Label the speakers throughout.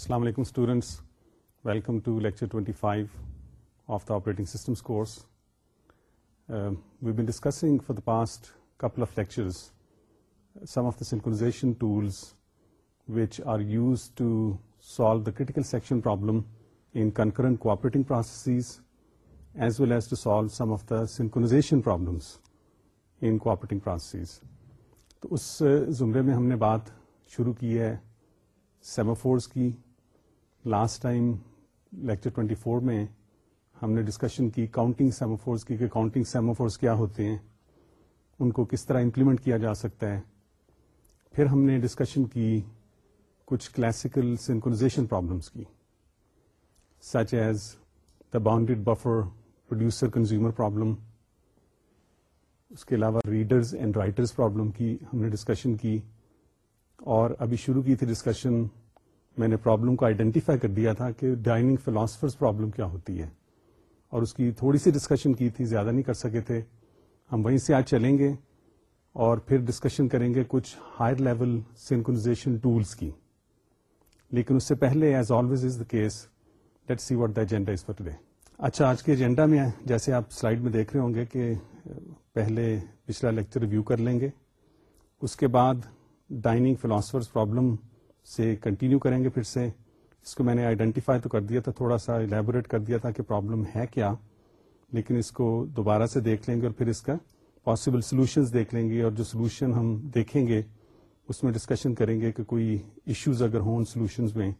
Speaker 1: السّلام علیکم students welcome to lecture twenty five of the operating systems course we basing for the past couple of lectures some of the synchronization tools which are use to solve the critical section problem in concurrent cooperating processes as well as to solve some of the synchronization problem processes تو اس زمرے میں ہم نے بات شروع کی ہے سیموفورس کی last time lecture twenty four میں ہم نے ڈسکشن کی کاؤنٹنگ سیموفورس کی کہ کاؤنٹنگ سیموفورس کیا ہوتے ہیں، ان کو کس طرح امپلیمنٹ کیا جا سکتا ہے. پھر ہم نے ڈسکشن کی کچھ کلاسیکل سنکونازیشن پرابلمس کی such as the bounded buffer producer consumer problem اس کے علاوہ ریڈرز اینڈ رائٹرز پرابلم کی ہم نے ڈسکشن کی، اور ابھی شروع کی تھی ڈسکشن میں نے پرابلم کو آئیڈینٹیفائی کر دیا تھا کہ ڈائننگ فلاسفرز پرابلم کیا ہوتی ہے۔ اور اس کی تھوڑی سی ڈسکشن کی تھی، زیادہ نہیں کر سکے تھے۔ ہم وہیں سے آج چلیں گے اور پھر ڈسکشن کریں گے کچھ ہائر لیول سینکونازیشن ٹولس کی۔ لیکن اس سے پہلے as always is the case let see what the agenda is for today اچھا آج کے ایجنڈا میں جیسے آپ سلائڈ میں دیکھ رہے ہوں گے کہ پہلے پچھلا لیکچر ریویو کر لیں گے۔ اس کے بعد ڈائننگ فلاسفرز پرابلم سے کنٹینیو کریں گے پھر سے۔ اس کو میں نے آئیڈینٹیفائی تو کر دیا تھا، تھوڑا سا الیبوریٹ کر دیا تھا کہ پرابلم ہے کیا۔ لیکن اس کو دوبارہ سے دیکھ لیں گے اور پھر اس کا پاسبل سولوشنز دیکھ لیں گے اور جو سولوشن ہم دیکھیں گے، اس میں ڈسکشن کریں گے کہ کوئی ایشوز اگر ہوں سولوشنز میں،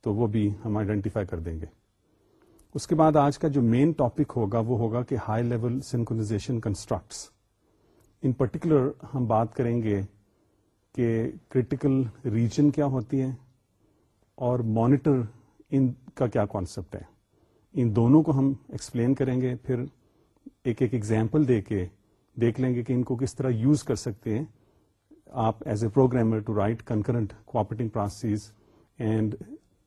Speaker 1: تو وہ بھی ہم آئیڈینٹیفائی کر دیں گے۔ اس کے بعد آج کا جو مین ٹاپک ہوگا، وہ ہوگا کہ high level synchronization constructs in particular ہم بات کریں گے کہ کریٹیکل ریجن کیا ہوتی ہے اور مانیٹر ان کا کیا کانسیپٹ ہے۔ ان دونوں کو ہم ایکسپلین کریں گے، پھر ایک ایک ایگزامپل دے کے دیکھ لیں گے کہ ان کو کس طرح یوز کر سکتے ہیں۔ آپ as a programmer to write concurrent cooperating process and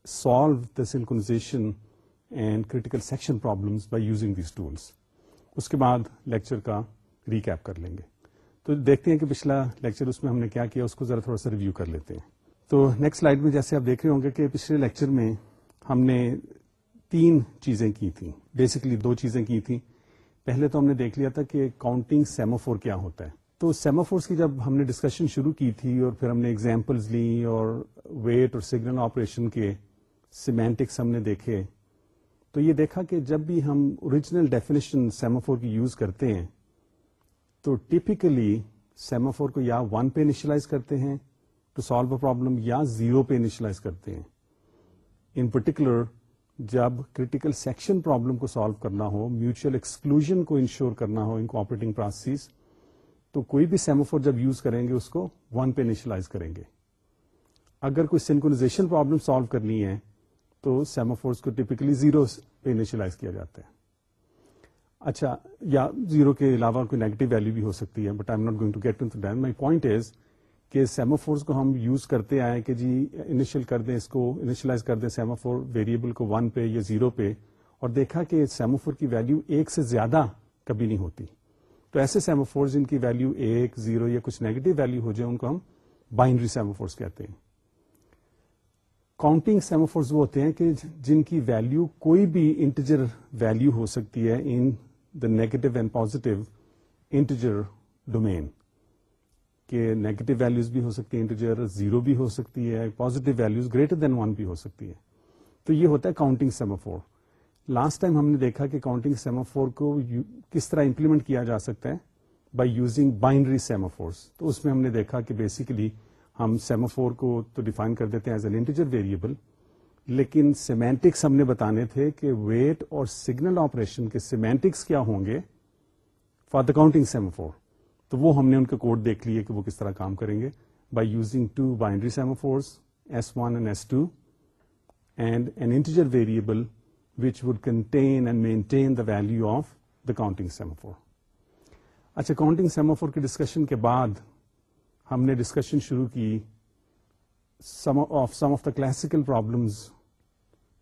Speaker 1: solve the synchronization and critical section problems by using these tools اس کے بعد لیکچر کا ریکیپ کر لیں گے۔ تو دیکھتے ہیں کہ پچھلا لیکچر اس میں ہم نے کیا کیا، اس کو ذرا تھوڑا سا ریویو کر لیتے ہیں۔ تو نیکسٹ سلائڈ میں جیسے آپ دیکھ رہے ہوں گے کہ پچھلے لیکچر میں ہم نے تین چیزیں کی تھیں۔ بیسکلی دو چیزیں کی تھیں۔ پہلے تو ہم نے دیکھ لیا تھا کہ کاؤنٹنگ سیموفور کیا ہوتا ہے۔ تو سیموفورس کی جب ہم نے ڈسکشن شروع کی تھی اور پھر ہم نے اگزامپلز لی اور ویٹ اور سگنل آپریشن کے سیمینٹکس ہم نے دیکھے، تو یہ دیکھا کہ جب بھی ہم اوریجنل ڈیفینیشن سیموفور کی یوز کرتے ہیں تو ٹیپیکلی سیموفور کو یا ون پہ انیشلائز کرتے ہیں ٹو سالو اے پرابلم یا زیرو پہ انیشلائز کرتے ہیں۔ ان پرٹیکولر جب کریٹیکل سیکشن پرابلم کو سالو کرنا ہو میوچل ایکسکلوژن کو انشور کرنا ہو ان کو آپریٹنگ پروسیس تو کوئی بھی سیموفور جب یوز کریں گے، اس کو ون پہ انیشلائز کریں گے۔ اگر کوئی سینکونازیشن پرابلم سالو کرنی ہے، تو سیموفورس کو ٹپکلی زیرو پہ انیشلائز کیا جاتا ہے۔ اچھا یا زیرو کے علاوہ کوئی نیگیٹو ویلو بھی ہو سکتی ہے but I am not going to get then my point is کہ سیموفورس کو ہم یوز کرتے آئے کہ جی انیشل کر دیں اس کو انیشلائز کر دیں سیموفور ویریبل کو ون پہ یا زیرو پہ، اور دیکھا کہ سیموفور کی ویلو ایک سے زیادہ کبھی نہیں ہوتی۔ تو ایسے سیموفورس جن کی ویلو ایک زیرو یا کچھ نیگیٹو ویلو ہو جائے، ان کو ہم بائنڈری سیموفورس کہتے ہیں۔ کاؤنٹنگ سیموفورس وہ ہوتے ہیں کہ جن کی ویلو کوئی بھی انٹیجر ویلو ہو سکتی ہے in the negative and positive integer domain کہ نیگیٹو ویلوز بھی ہو سکتی ہے انٹیجر زیرو بھی ہو سکتی ہے positive values greater than one بھی ہو سکتی ہے تو یہ ہوتا ہے کاؤنٹنگ سیموفور لاسٹ ٹائم ہم نے دیکھا کہ کاؤنٹنگ سیموفور کو کس طرح امپلیمنٹ کیا جا سکتا ہے؟ بائی یوزنگ بائنڈری سیموفورس تو اس میں ہم نے دیکھا کہ بیسیکلی ہم سیموفور کو تو ڈیفائن کر دیتے ہیں ایز این انٹیجر ویریبل لیکن سیمینٹکس ہم نے بتانے تھے کہ ویٹ اور سگنل آپریشن کے سیمینٹکس کیا ہوں گے فار دا کاؤنٹنگ سیموفور تو وہ ہم نے ان کے کوڈ دیکھ لیے کہ وہ کس طرح کام کریں گے by using two binary semaphores S one and S two and an integer variable which would contain and maintain the value of the counting semaphore اچھا کاؤنٹنگ سیموفور کی ڈسکشن کے بعد ہم نے ڈسکشن شروع کی some of some of the classical problems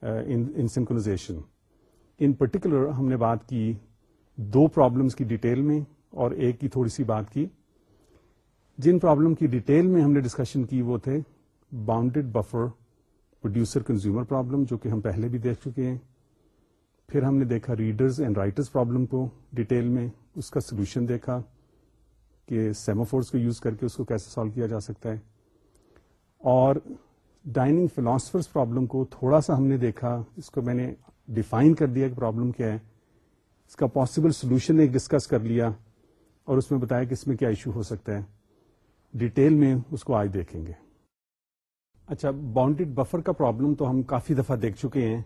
Speaker 1: in synchronization in particular ہم نے بات کی دو پرابلمس کی ڈیٹیل میں اور ایک کی تھوڑی سی بات کی۔ جن پرابلم کی ڈیٹیل میں ہم نے ڈسکشن کی وہ تھے bounded buffer producer consumer problem جو کہ ہم پہلے بھی دیکھ چکے ہیں۔ پھر ہم نے دیکھا ریڈرز اینڈ رائٹرز پرابلم کو ڈیٹیل میں، اس کا سولوشن دیکھا کہ سیموفورس کو یوز کر کے اس کو کیسے سالو کیا جا سکتا ہے۔ اور ڈائننگ فلاسفرس پرابلم کو تھوڑا سا ہم نے دیکھا، اس کو میں نے ڈیفائن کر دیا کہ پرابلم کیا ہے۔ اس کا پاسبل سولوشن ایک ڈسکس کر لیا اور اس میں بتایا کہ اس میں کیا ایشو ہو سکتا ہے۔ ڈیٹیل میں اس کو آج دیکھیں گے۔ اچھا باؤنڈیڈ بفر کا پرابلم تو ہم کافی دفعہ دیکھ چکے ہیں،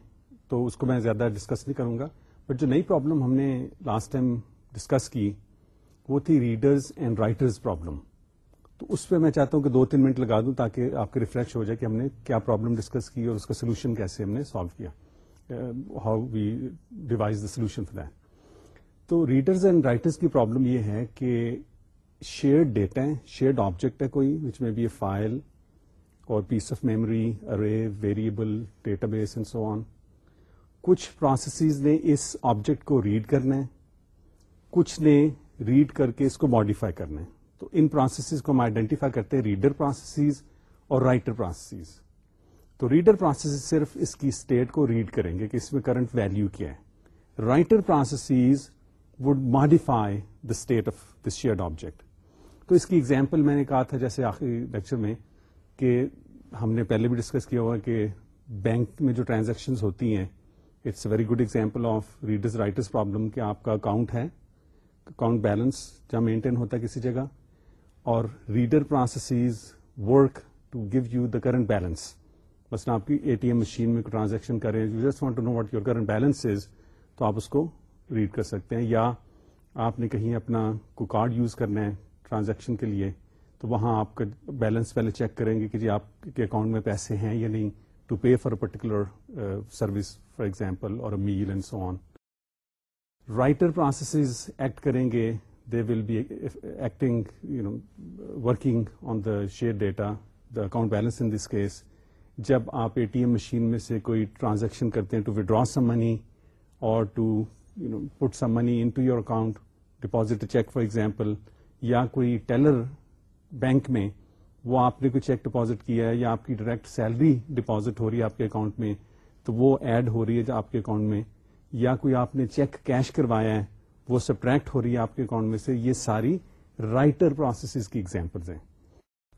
Speaker 1: تو اس کو میں زیادہ ڈسکس نہیں کروں گا۔ بٹ جو نئی پرابلم ہم نے لاسٹ ٹائم ڈسکس کی، وہ تھی ریڈرز اینڈ رائٹرز پرابلم تو اس پہ میں چاہتا ہوں کہ دو تین منٹ لگا دوں تاکہ آپ کے ریفریش ہو جائے کہ ہم نے کیا پرابلم ڈسکس کی اور اس کا سولوشن کیسے ہم نے سالو کیا. How we devise the solution for that تو ریڈرز اینڈ رائٹرز کی پرابلم یہ ہے کہ شیئرڈ ڈیٹا ہے شیئرڈ آبجیکٹ ہے کوئی وچ میں بی اے فائل اور piece of memory array variable database and so on کچھ پروسیسز نے اس آبجیکٹ کو ریڈ کرنا ہے، کچھ نے ریڈ کر کے اس کو ماڈیفائی کرنا ہے. تو ان پروسیسز کو ہم آئیڈینٹیفائی کرتے ہیں ریڈر پروسیسز اور رائٹر پروسیسز تو ریڈر پروسیس صرف اس کی اسٹیٹ کو ریڈ کریں گے کہ اس میں کرنٹ ویلو کیا ہے۔ Writer processes would modify the state of this shared object تو اس کی ایگزامپل میں نے کہا تھا جیسے آخری لیکچر میں کہ ہم نے پہلے بھی ڈسکس کیا ہوا کہ بینک میں جو ٹرانزیکشن ہوتی ہیں it's a very good example of readers writers problem کہ آپ کا اکاؤنٹ ہے اکاؤنٹ بیلنس جہاں مینٹین ہوتا ہے کسی جگہ۔ اور reader processes work to give you the current balance. بس آپ کی اے ٹی ایم مشین میں ٹرانزیکشن کریں you just want to know what your current balance is تو آپ اس کو ریڈ کر سکتے ہیں۔ یا آپ نے کہیں اپنا کو کارڈ یوز کرنا ہے ٹرانزیکشن کے لیے، تو وہاں آپ کا بیلنس پہلے چیک کریں گے کہ جی آپ کے اکاؤنٹ میں پیسے ہیں یا نہیں۔ To pay for a particular service for example اور mail and so on writer processes act کریں گے۔ They will be acting you know working on the share data the account balance in this case جب آپ A T M machine میں سے کوئی transaction کرتے ہیں ٹو وڈرا سم منی اور to you know put some money into your account deposit cheque for example یا کوئی ٹیلر بینک میں وہ آپ نے کوئی چیک ڈپازٹ کیا ہے یا آپ کی ڈائریکٹ سیلری ڈپازٹ ہو رہی ہے آپ کے اکاؤنٹ میں، تو وہ ایڈ ہو رہی ہے آپ کے اکاؤنٹ میں، یا کوئی آپ نے چیک کیش کروایا ہے وہ سبٹریکٹ ہو رہی ہے آپ کے اکاؤنٹ میں سے، یہ ساری رائٹر پروسیسز کی ایگزامپلز ہیں۔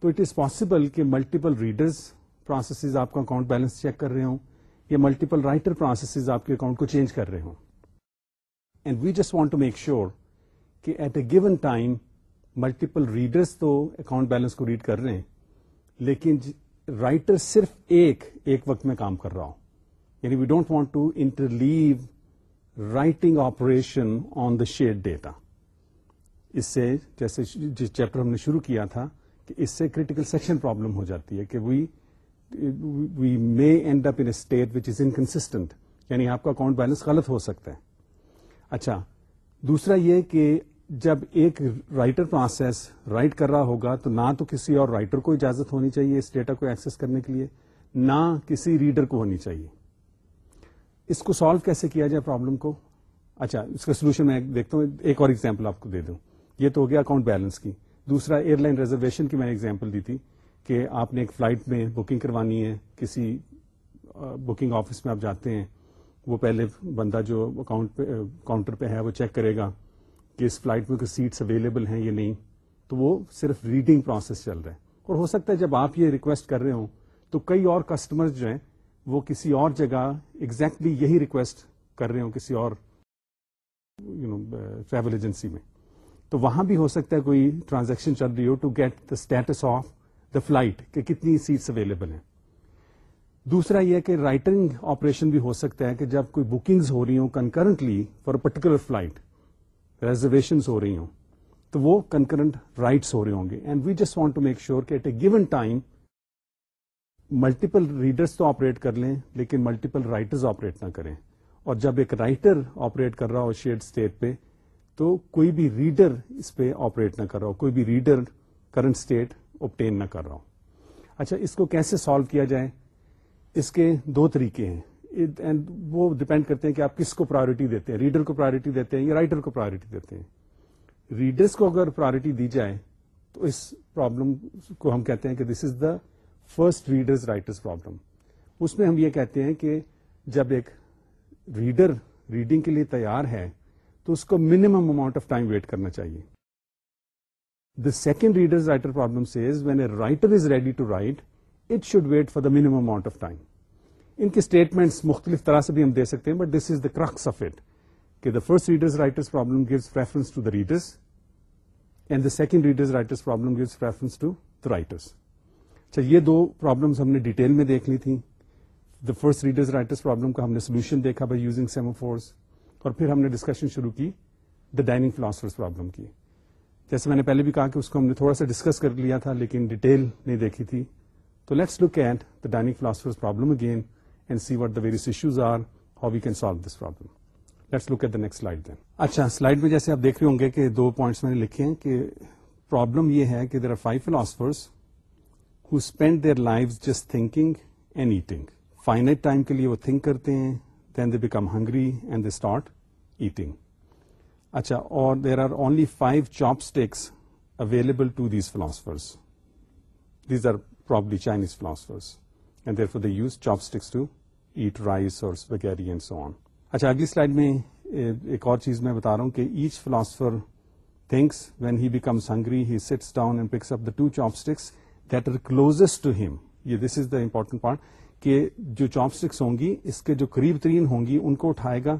Speaker 1: تو اٹ از پاسبل کہ ملٹیپل ریڈرز پروسیسز آپ کا اکاؤنٹ بیلنس چیک کر رہے ہوں، یا ملٹیپل رائٹر پروسیسز آپ کے اکاؤنٹ کو چینج کر رہے ہوں۔ And we just want to make sure کہ at a given time multiple readers تو اکاؤنٹ بیلنس کو ریڈ کر رہے ہیں، لیکن رائٹر صرف ایک ایک وقت میں کام کر رہا ہوں یعنی we don't want to interleave writing operation on the share data اس سے جیسے جس چیپٹر ہم نے شروع کیا تھا کہ اس سے کریٹیکل سیکشن پرابلم ہو جاتی ہے کہ we we may end up in state which is inconsistent یعنی آپ کا اکاؤنٹ بیلنس غلط ہو سکتا ہے. اچھا دوسرا یہ کہ جب ایک رائٹر پروسیس رائٹ کر رہا ہوگا تو نہ تو کسی اور رائٹر کو اجازت ہونی چاہیے اس ڈیٹا کو ایکسس کرنے کے لیے، نہ کسی ریڈر کو ہونی چاہیے. اس کو سالو کیسے کیا جائے پرابلم کو؟ اچھا اس کا سولوشن میں دیکھتا ہوں، ایک اور ایگزامپل آپ کو دے دوں۔ یہ تو ہو گیا اکاؤنٹ بیلنس کی۔ دوسرا ایئر لائن ریزرویشن کی میں نے ایگزامپل دی تھی کہ آپ نے ایک فلائٹ میں بکنگ کروانی ہے، کسی بکنگ آفس میں آپ جاتے ہیں۔ وہ پہلے بندہ جو اکاؤنٹ پہ کاؤنٹر پہ ہے، وہ چیک کرے گا کہ اس فلائٹ میں کوئی سیٹس اویلیبل ہیں یا نہیں۔ تو وہ صرف ریڈنگ پروسیس چل رہا ہے۔ اور ہو سکتا ہے جب آپ یہ ریکویسٹ کر رہے ہوں تو کئی اور کسٹمر جو ہیں وہ کسی اور جگہ ایگزیکٹلی exactly یہی ریکویسٹ کر رہے ہوں، کسی اور یو نو ٹریول ایجنسی میں۔ تو وہاں بھی ہو سکتا ہے کوئی ٹرانزیکشن چل رہی ہو to get the status of the flight کہ کتنی سیٹس اویلیبل ہیں۔ دوسرا یہ کہ رائٹنگ آپریشن بھی ہو سکتا ہے کہ جب کوئی بکنگز ہو رہی ہوں concurrently for particular flight reservation ہو رہی ہوں، تو وہ کنکرنٹ رائٹس ہو رہے ہوں گے۔ And we just want to make sure کہ at a given time multiple readers تو آپریٹ کر لیں، لیکن ملٹیپل رائٹرز آپریٹ نہ کریں۔ اور جب ایک رائٹر آپریٹ کر رہا ہو شیئر اسٹیٹ پہ، تو کوئی بھی ریڈر اس پہ آپریٹ نہ کر رہا ہو، کوئی بھی ریڈر کرنٹ اسٹیٹ اوپٹین نہ کر رہا ہو۔ اچھا اس کو کیسے سالو کیا جائے؟ اس کے دو طریقے ہیں۔ اینڈ وہ ڈپینڈ کرتے ہیں کہ آپ کس کو پرائرٹی دیتے ہیں۔ ریڈر کو پرائرٹی دیتے ہیں یا رائٹر کو پرائرٹی دیتے ہیں۔ ریڈرس کو اگر پرائرٹی دی جائے، تو اس پرابلم کو ہم کہتے ہیں کہ this is the first readers writers problem اس میں ہم یہ کہتے ہیں کہ جب ایک ریڈر ریڈنگ کے لیے تیار ہے، تو اس کو minimum amount of time wait کرنا چاہیے۔ The second reader writer problem says when a writer is ready to write it should wait for the minimum amount of time ان کی اسٹیٹمنٹس مختلف طرح سے بھی ہم دے سکتے ہیں but this is the crux of it کہ the first readers writers problem gives preference to the readers and the second readers writers problem gives preference to the writers اچھا یہ دو پرابلمس ہم نے ڈیٹیل میں دیکھ لی تھیں۔ The first readers writers problem کا ہم نے سولوشن دیکھا بائی یوزنگ سیموفورس اور پھر ہم نے ڈسکشن شروع کی دا ڈائننگ فلاسفرس پرابلم کی۔ جیسے میں نے پہلے بھی کہا کہ اس کو ہم نے تھوڑا سا ڈسکس کر لیا تھا، لیکن ڈیٹیل نہیں دیکھی تھی۔ تو let's look at the dining philosophers problem again and see what the various issues are how we can solve this problem let's look at the next slide then اچھا سلائڈ میں جیسے آپ دیکھ رہے ہوں گے کہ دو پوائنٹس میں نے لکھے ہیں کہ پرابلم یہ ہے کہ there are five philosophers who spend their life just thinking and eating finite time کے لیے وہ تھنک کرتے ہیں then they become hungry and they start eating اچھا اور there are only five chopsticks available to these philosophers these are probably Chinese philosophers and therefore they use chopsticks to eat rice اور and so on اچھا اگلی slide میں ایک اور چیز میں بتا رہا ہوں کہ each philosopher thinks when he becomes hungry he sits down and picks up the two chopsticks that are closest to ہم یہ this is the important part کہ جو چاپ اسٹکس ہوں گی، اس کے جو قریب ترین ہوں گی، ان کو اٹھائے گا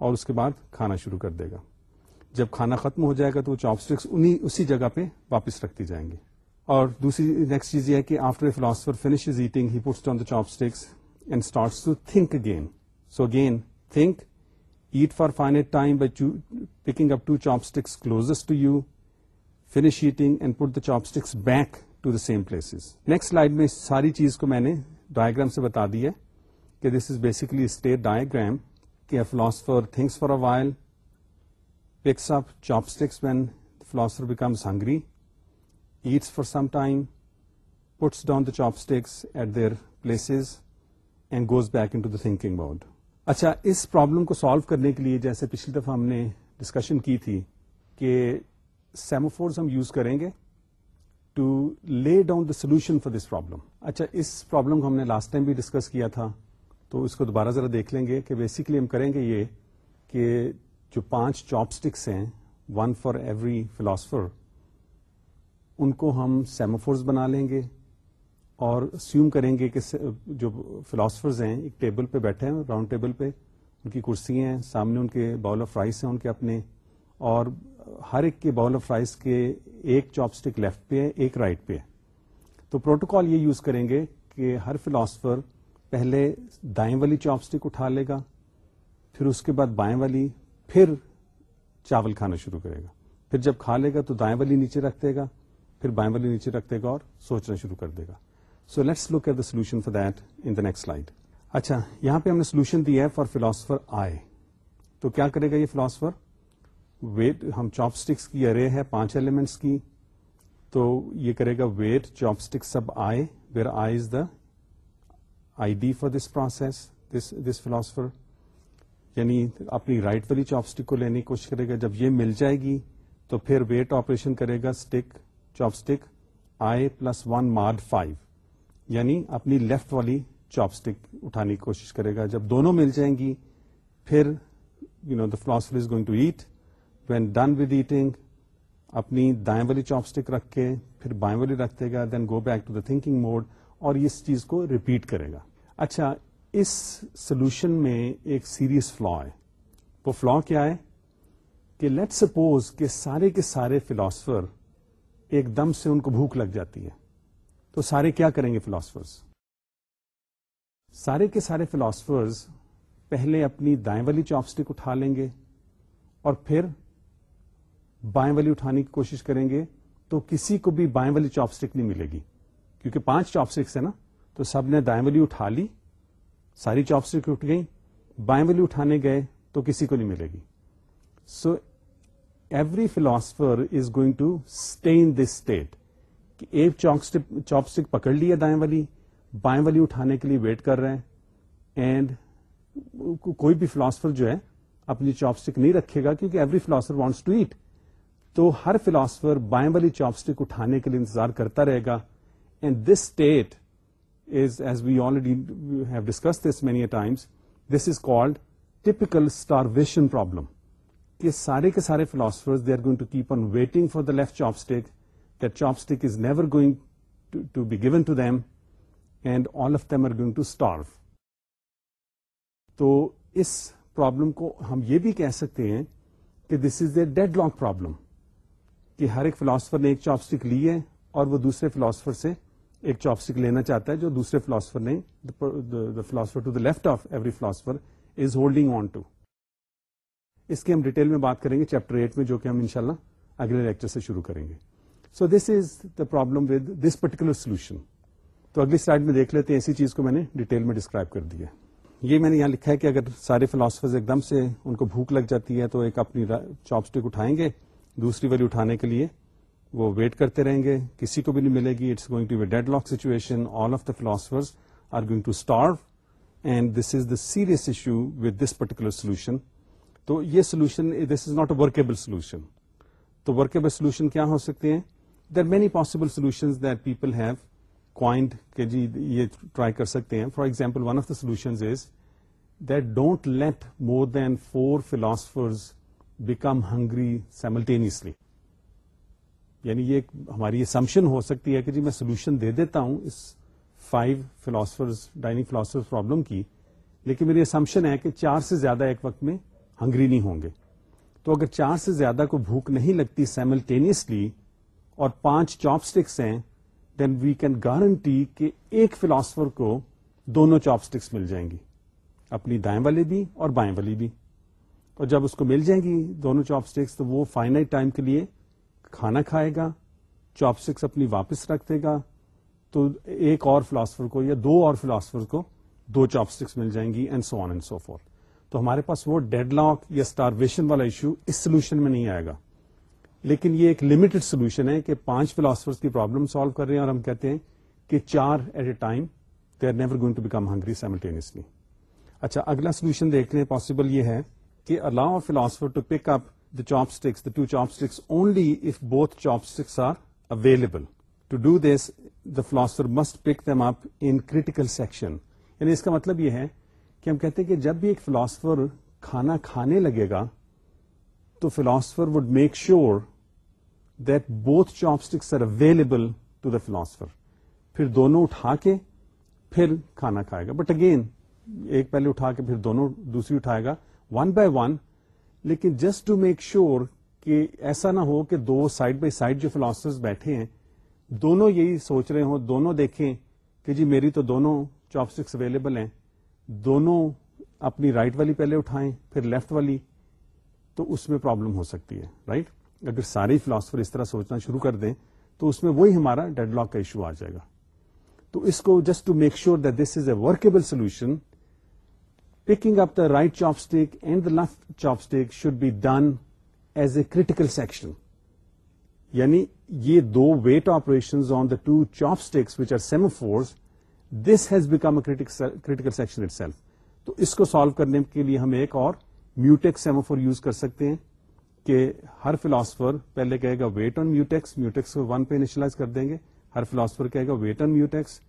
Speaker 1: اور اس کے بعد کھانا شروع کر دے گا۔ جب کھانا ختم ہو جائے گا تو وہ چاپ اسٹکس اسی جگہ پہ واپس رکھتی جائیں گی۔ اور دوسری نیکسٹ چیز یہ ہے کہ after a philosopher finishes eating he puts on the chopsticks and starts to think again so again think eat for finite time by picking up two chopsticks closest to you finish eating and put the chopsticks back to the same places next slide میں ساری چیز کو میں نے diagram سے بتا دی ہے کہ this is basically state diagram کہ philosopher thinks for a while picks up chopsticks when philosopher becomes hungry eats for some time puts down the chopsticks at their places and goes back into the thinking mode اچھا اس problem کو solve کرنے کے لیے جیسے پچھلی دفعہ ہم نے ڈسکشن کی تھی کہ سیموفورس ہم یوز کریں گے to lay down the solution for this problem اچھا اس پرابلم کو ہم نے لاسٹ ٹائم بھی ڈسکس کیا تھا، تو اس کو دوبارہ ذرا دیکھ لیں گے کہ بیسکلی ہم کریں گے یہ کہ جو پانچ چاپ اسٹکس ہیں ون فار ایوری فلاسفر ان کو ہم سیموفورز بنا لیں گے اور سیوم کریں گے کہ جو فلاسفرز ہیں، ایک ٹیبل پہ بیٹھے ہیں راؤنڈ ٹیبل پہ، ان کی کرسی ہیں، سامنے ان کے باؤل آف رائس ہیں، ان کے اپنے اور ہر ایک کے باؤل آف رائس کے ایک چاپ اسٹک لیفٹ پہ ہے، ایک رائٹ right پہ ہے۔ تو پروٹوکال یہ یوز کریں گے کہ ہر فلاسفر پہلے دائیں والی چاپ اسٹک اٹھا لے گا، پھر اس کے بعد بائیں والی، پھر چاول کھانا شروع کرے گا۔ پھر جب کھا لے گا تو دائیں والی نیچے رکھ دے گا، پھر بائیں والی نیچے رکھ دے گا اور سوچنا شروع کر دے گا۔ So let's look at the solution for that in the next slide اچھا یہاں پہ ہم نے سولوشن دیا ہے فار فلاسفر آئے۔ تو کیا کرے گا یہ فلاسفر ویٹ ہم چاپ اسٹکس کی ارے ہے، پانچ ایلیمنٹس کی، تو یہ کرے گا wait chopstick sub i where i is the I D for this process this this philosopher یعنی اپنی رائٹ والی چاپ اسٹک کو لینے کی کوشش کرے گا، جب یہ مل جائے گی، تو پھر ویٹ آپریشن کرے گا stick chopstick i plus one mod five یعنی اپنی لیفٹ والی چاپ اسٹک اٹھانے کی کوشش کرے گا۔ جب دونوں مل جائیں گی، پھر you know the philosopher is going to eat when done with eating اپنی دائیں والی چاپ اسٹک رکھ کے پھر بائیں والی رکھ دے گا then go back to the thinking mode اور اس چیز کو ریپیٹ کرے گا۔ اچھا اس سولوشن میں ایک سیریس فلا ہے۔ وہ فلا کیا ہے؟ کہ لیٹ سپوز کہ سارے کے سارے فلاسفر ایک دم سے ان کو بھوک لگ جاتی ہے۔ تو سارے کیا کریں گے فلاسفرز سارے کے سارے فلاسفرز پہلے اپنی دائیں والی چاپ اسٹک اٹھا لیں گے اور پھر بائیں والی اٹھانے کی کوشش کریں گے تو کسی کو بھی بائیں والی چاپ اسٹک نہیں ملے گی۔ کیونکہ پانچ چاپ اسٹکس ہے نا، تو سب نے دائیں والی اٹھا لی، ساری چاپ اسٹک اٹھ گئی بائیں والی اٹھانے گئے تو کسی کو نہیں ملے گی۔ So every philosopher is going to stay in this state کہ ایک چاپ اسٹک پکڑ لی ہے دائیں والی، بائیں والی اٹھانے کے لیے ویٹ کر رہے ہیں اینڈ کوئی بھی فلاسفر جو ہے اپنی چاپ اسٹک نہیں رکھے گا کیونکہ every philosopher wants to eat تو ہر فلاسفر بائیں والی چاپ اسٹک اٹھانے کے لیے انتظار کرتا رہے گا۔ And this state is, as we already have discussed this many a times, this is called typical starvation کہ سارے کے سارے philosophers they are going to keep on waiting for the left chopstick that chopstick is never going to be given to them and all of them are going to starve تو اس problem کو ہم یہ بھی کہہ سکتے ہیں کہ this is a deadlock problem کہ ہر ایک فلاسفر نے ایک چاپ اسٹک لی ہے اور وہ دوسرے فلاسفر سے ایک چاپ اسٹک لینا چاہتا ہے جو دوسرے فلاسفر نے philosopher to the left of every philosopher is holding on to اس کی ہم ڈیٹیل میں بات کریں گے چیپٹر ایٹ میں، جو کہ ہم انشاءاللہ اگلے لیکچر سے شروع کریں گے۔ So this is the problem with this particular solution تو اگلی سلائڈ میں دیکھ لیتے ہیں، اسی چیز کو میں نے ڈیٹیل میں ڈسکرائب کر دیا۔ یہ میں نے یہاں لکھا ہے کہ اگر سارے فلاسفرز ایک دم سے ان کو بھوک لگ جاتی ہے تو ایک اپنی چاپ اسٹک اٹھائیں گے۔ دوسری والی اٹھانے کے لیے وہ ویٹ کرتے رہیں گے، کسی کو بھی نہیں ملے گی it's going to be deadlock situation all of the philosophers are going to starve and this is the serious issue with this particular solution تو یہ solution this is not a workable solution تو workable solution کیا ہو سکتے ہیں؟ There many possible solution that people have coined کہ جی یہ ٹرائی کر سکتے ہیں. For example one of the solution is that don't let more than four philosophers become hungry simultaneously یعنی یہ ہماری اسمپشن ہو سکتی ہے کہ جی میں سولوشن دے دیتا ہوں اس five philosophers dining philosopher problem کی، لیکن میری اسمپشن ہے کہ چار سے زیادہ ایک وقت میں ہنگری نہیں ہوں گے۔ تو اگر چار سے زیادہ کو بھوک نہیں لگتی سائملٹینیسلی اور پانچ چاپ اسٹکس ہیں دین وی کین گارنٹی کہ ایک فلاسفر کو دونوں چاپ اسٹکس مل جائیں گی۔ اپنی دائیں والی بھی اور بائیں والی بھی۔ اور جب اس کو مل جائیں گی دونوں چاپ اسٹکس تو وہ فائنائٹ ٹائم کے لیے کھانا کھائے گا چاپ اسٹکس اپنی واپس رکھ دے گا۔ تو ایک اور فلاسفر کو یا دو اور فلاسفر کو دو چاپ اسٹکس مل جائیں گی and so on and so forth تو ہمارے پاس وہ ڈیڈ لاک یا اسٹارویشن والا ایشو اس سولوشن میں نہیں آئے گا۔ لیکن یہ ایک لمیٹڈ سولوشن ہے کہ پانچ فلاسفرس کی پرابلم سالو کر رہے ہیں اور ہم کہتے ہیں کہ چار at a time they are never going to become hungry simultaneously اچھا اگلا سولوشن دیکھنے پاسبل یہ ہے کہ allow philosopher to pick up the chopsticks the two chopsticks only if both chopsticks are available to do this the philosopher must pick them up in critical section یعنی اس کا مطلب یہ ہے کہ ہم کہتے ہیں کہ جب بھی ایک فلاسفر کھانا کھانے لگے گا، تو philosopher would make sure that both chopsticks are available to the philosopher پھر دونوں اٹھا کے پھر کھانا کھائے گا۔ بٹ اگین ایک پہلے اٹھا کے پھر دونوں، دوسری اٹھائے گا۔ ون بائی ون لیکن جسٹ ٹو میک شیور کہ ایسا نہ ہو کہ دو سائڈ بائی سائڈ جو فلاسفر بیٹھے ہیں، دونوں یہی سوچ رہے ہوں، دونوں دیکھیں کہ جی میری تو دونوں چاپ اسٹکس اویلیبل ہیں، دونوں اپنی رائٹ right والی پہلے اٹھائیں، پھر لیفٹ والی، تو اس میں پرابلم ہو سکتی ہے رائٹ right? اگر سارے فلاسفر اس طرح سوچنا شروع کر دیں، تو اس میں وہی ہمارا ڈیڈ لاک کا ایشو آ جائے گا تو اس کو just to make sure that this is a workable solution picking up the right chopstick and the left chopstick should be done as a critical section یعنی یہ دو wait operation on the two chopsticks which are semaphores this has become a critical section itself تو اس کو solve کرنے کے لیے ہم ایک اور میوٹیکس سیموفور یوز کر سکتے ہیں کہ ہر فلاسفر پہلے کہے گا ویٹ آن میوٹیکس میوٹیکس کو ون پہ انیشلائز کر دیں گے ہر فلاسفر کہے گا wait on mutex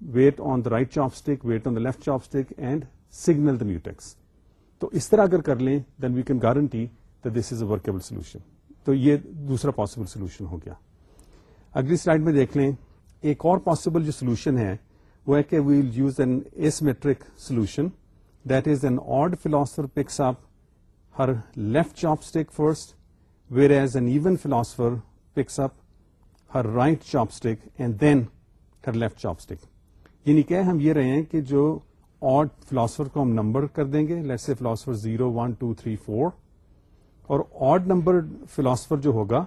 Speaker 1: wait on the right chopstick wait on the left chopstick and signal the mutex تو اس طرح اگر کر لیں then we can guarantee this is a workable solution تو یہ دوسرا پاسبل سولوشن ہو گیا. اگلی سلائڈ میں دیکھ لیں، ایک اور پاسبل جو سولوشن ہے، وہ ہے کہ we'll use an asymmetric solution that is an odd philosopher picks up her left chopstick first whereas an even philosopher picks up her right chopstick and then her left chopstick یعنی کہ ہم یہ رہے ہیں کہ جو آڈ فلاسفر کو ہم نمبر کر دیں گے. Let say philosopher zero one two three four اور آڈ نمبر فلاسفر جو ہوگا،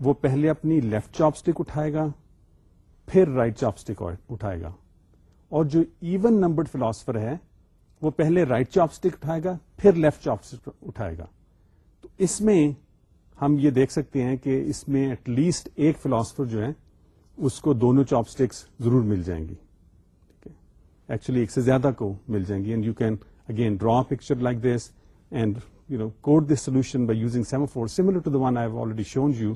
Speaker 1: وہ پہلے اپنی لیفٹ چاپ اسٹک اٹھائے گا، پھر رائٹ چاپ اسٹک اٹھائے گا. اور جو ایون نمبرڈ فلاسفر ہے، وہ پہلے رائٹ چاپ اسٹک اٹھائے گا، پھر لیفٹ چاپ اسٹک اٹھائے گا. تو اس میں ہم یہ دیکھ سکتے ہیں کہ اس میں ایٹ لیسٹ ایک فلاسفر جو ہے، اس کو دونوں چاپ اسٹکس ضرور مل جائیں گی. ایکچولی ایک سے زیادہ کو مل جائیں گی and you can again draw picture like this and you know code this solution by using semaphore similar to the one I already shown you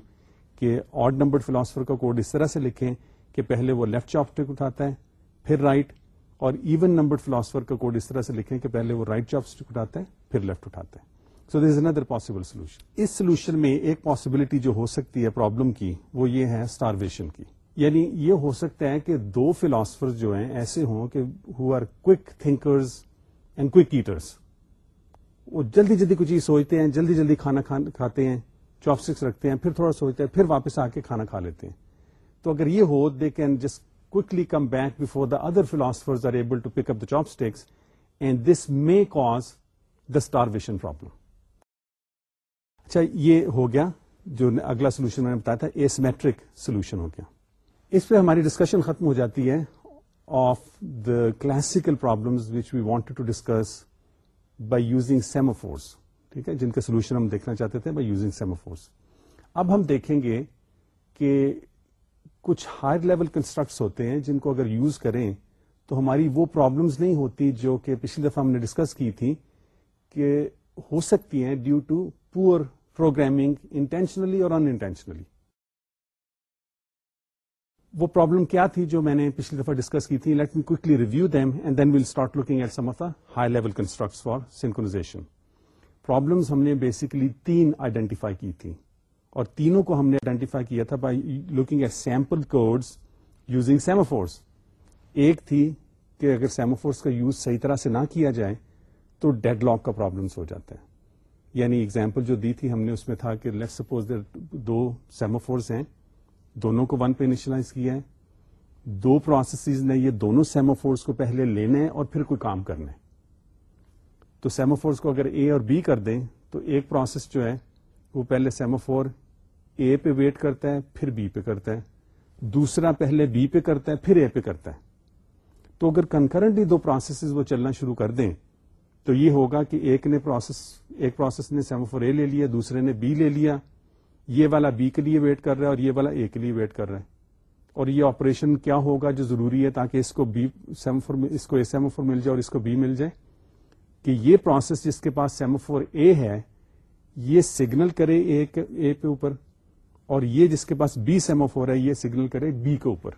Speaker 1: کہ آڈ نمبر فلاسفر کا کوڈ اس طرح سے لکھیں کہ پہلے وہ لیفٹ چاپ اسٹک اٹھاتا ہے پھر رائٹ اور ایون نمبر فلاسفر کا کوڈ اس طرح سے لکھیں کہ پہلے وہ رائٹ چاپ اسٹک اٹھاتے ہیں پھر لیفٹ اٹھاتے ہیں so this is another possible solution us solution میں ایک پاسبلٹی جو ہو سکتی ہے پرابلم کی وہ یہ ہے اسٹارویشن کی یعنی یہ ہو سکتا ہے کہ دو فلاسفر جو ہیں ایسے ہوں کہ who are cook thinkers and cook eaters وہ جلدی جلدی کچھ چیز سوچتے ہیں، جلدی جلدی کھانا کھاتے ہیں چاپسٹکس رکھتے ہیں، پھر تھوڑا سوچتے ہیں، پھر واپس آ کے کھانا کھا لیتے ہیں۔ تو اگر یہ ہو they can just quickly come back before the other philosophers are able to pick up the chopsticks and this may cause the starvation problem اچھا یہ ہو گیا جو اگلا سولوشن میں نے بتایا تھا ایسمیٹرک سولوشن ہو گیا۔ اس پہ ہماری ڈسکشن ختم ہو جاتی ہے of the classical problem which we want to discuss by using semaphores ٹھیک ہے؟ جن کا سولوشن ہم دیکھنا چاہتے تھے بائی یوزنگ سیموفورس اب ہم دیکھیں گے کہ کچھ ہائر لیول کنسٹرکٹس ہوتے ہیں جن کو اگر یوز کریں تو ہماری وہ پرابلمس نہیں ہوتی جو کہ پچھلی دفعہ ہم نے ڈسکس کی تھی کہ ہو سکتی ہیں due to poor programming intentionally اور ان انٹینشنلی وہ پرابلم کیا تھی جو میں نے پچھلی دفعہ ڈسکس کی تھی؟ Let me quickly review them and then we'll start looking at some of the high level construct for synchronization problems ہم نے بیسکلی تین آئیڈینٹیفائی کی تھی اور تینوں کو ہم نے آئیڈینٹیفائی کیا تھا by looking at sample codes using semaphores ایک تھی کہ اگر سیموفورس کا یوز صحیح طرح سے نہ کیا جائے تو ڈیڈ لاک کا پرابلمس ہو جاتا ہے یعنی ایگزامپل جو دی تھی ہم نے اس میں تھا کہ لیٹ سپوز دو سیموفورس ہیں دونوں کو ون پہ انیشلائز کیا ہے۔ دو پروسیسز نے یہ دونوں سیموفورس کو پہلے لینے اور پھر کوئی کام کرنا ہے۔ تو سیموفورس کو اگر اے اور بی کر دیں تو ایک پروسیس جو ہے وہ پہلے سیموفور اے پہ ویٹ کرتا ہے، پھر بی پہ کرتا ہے۔ دوسرا پہلے بی پہ کرتا ہے، پھر اے پہ کرتا ہے۔ تو اگر کنکرنٹلی دو پروسیسز وہ چلنا شروع کر دیں تو یہ ہوگا کہ ایک نے پروسیس ایک پروسیس نے سیموفور اے لے لیا، دوسرے نے بی لے لیا۔ یہ والا بی کے لیے ویٹ کر رہا ہے اور یہ والا اے کے لیے ویٹ کر رہا ہے۔ اور یہ آپریشن کیا ہوگا جو ضروری ہے تاکہ اس کو بی سیموفور اس کو اے سیموفور مل جائے اور اس کو بی مل جائے؟ کہ یہ پروسیس جس کے پاس سیموفور اے ہے، یہ سگنل کرے اے پہ اوپر، اور یہ جس کے پاس بی سیموفور ہے، یہ سگنل کرے بی کے اوپر۔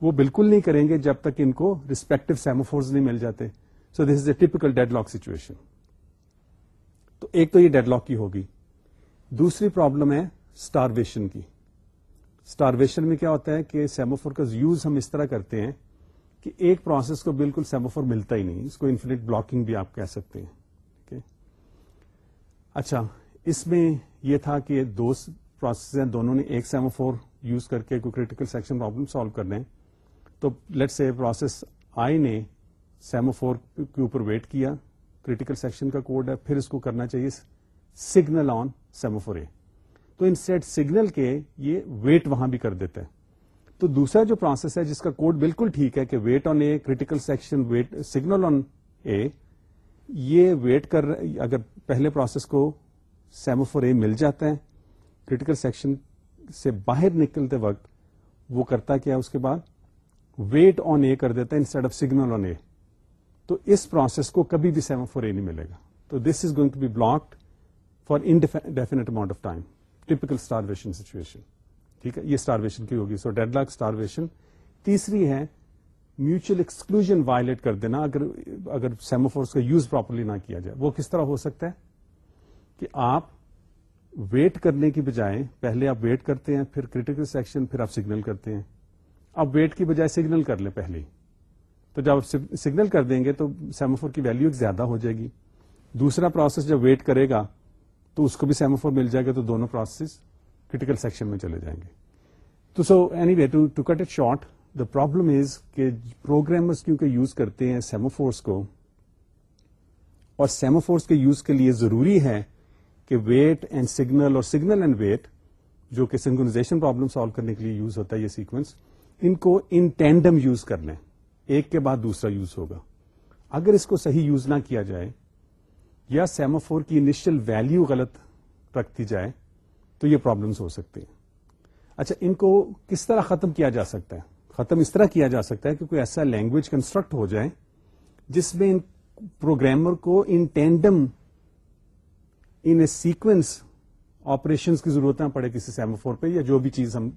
Speaker 1: وہ بالکل نہیں کریں گے جب تک ان کو ریسپیکٹو سیموفورز نہیں مل جاتے۔ So this is a typical deadlock situation تو ایک تو یہ ڈیڈ لاک کی ہوگی۔ دوسری پرابلم ہے اسٹارویشن کی۔ اسٹارویشن میں کیا ہوتا ہے کہ سیموفور کا یوز ہم اس طرح کرتے ہیں کہ ایک پروسیس کو بالکل سیموفور ملتا ہی نہیں، اس کو انفینٹ بلاکنگ بھی آپ کہہ سکتے ہیں اچھا اس میں یہ تھا کہ دو پروسیس ہیں، دونوں نے ایک سیموفور یوز کر کے کوئی کریٹیکل سیکشن پرابلم سالو کر لیں۔ تو لیٹ سے پروسیس آئی نے سیموفور کے اوپر ویٹ کیا کریٹیکل سیکشن کا کوڈ ہے، پھر اس کو کرنا چاہیے۔ سگنل آن سیموفور اے تو ان سیٹ سگنل کے یہ ویٹ وہاں بھی کر دیتے ہیں۔ تو دوسرا جو پروسیس ہے جس کا کوڈ بالکل ٹھیک ہے کہ wait on a critical section wait signal on a یہ ویٹ کر اگر پہلے پروسیس کو سیموفور اے مل جاتا ہے کریٹیکل سیکشن سے باہر نکلتے وقت وہ کرتا کیا اس کے بعد؟ ویٹ آن اے کر دیتا ہے instead of signal on a تو اس پروسیس کو کبھی بھی سیون فور اے نہیں ملے گا۔ تو this is going to be blocked for indefinite amount of time typical starvation situation ٹھیک ہے؟ یہ اسٹارویشن کی ہوگی. سو ڈیڈ لاک اسٹارویشن تیسری ہے میوچل ایکسکلوژن وائلیٹ کر دینا اگر اگر سیموفورس کا یوز پراپرلی نہ کیا جائے. وہ کس طرح ہو سکتا ہے؟ کہ آپ ویٹ کرنے کی بجائے، پہلے آپ ویٹ کرتے ہیں، پھر کریٹیکل سیکشن پھر آپ سگنل کرتے ہیں. آپ ویٹ کی بجائے سگنل کر لیں پہلے تو جب آپ سگنل کر دیں گے تو سیموفور کی ویلو زیادہ ہو جائے گی. دوسرا پروسیس جب ویٹ کرے گا تو اس کو بھی سیموفور مل جائے گا تو دونوں پروسیس کریٹیکل سیکشن میں چلے جائیں گے۔ تو so anyway to to cut it short the problem is کہ پروگرامرس کیونکہ یوز کرتے ہیں سیموفورس کو، اور سیموفورس کے یوز کے لیے ضروری ہے کہ ویٹ اینڈ سگنل اور سگنل اینڈ ویٹ جو کہ سنکونازیشن پرابلم سالو کرنے کے لیے یوز ہوتا ہے یہ سیکوینس ان کو ان ٹینڈم یوز کر لیں ایک کے بعد دوسرا یوز ہوگا۔ اگر اس کو صحیح یوز نہ کیا جائے یا سیموفور کی انیشل ویلو غلط رکھتی جائے تو یہ پرابلمس ہو سکتے ہیں۔ اچھا ان کو کس طرح ختم کیا جا سکتا ہے؟ ختم اس طرح کیا جا سکتا ہے کہ کوئی ایسا لینگویج کنسٹرکٹ ہو جائے جس میں ان پروگرامر کو in tandem in sequence operation کی ضرورت نہ پڑے کسی سیموفور پہ یا جو بھی چیز ہم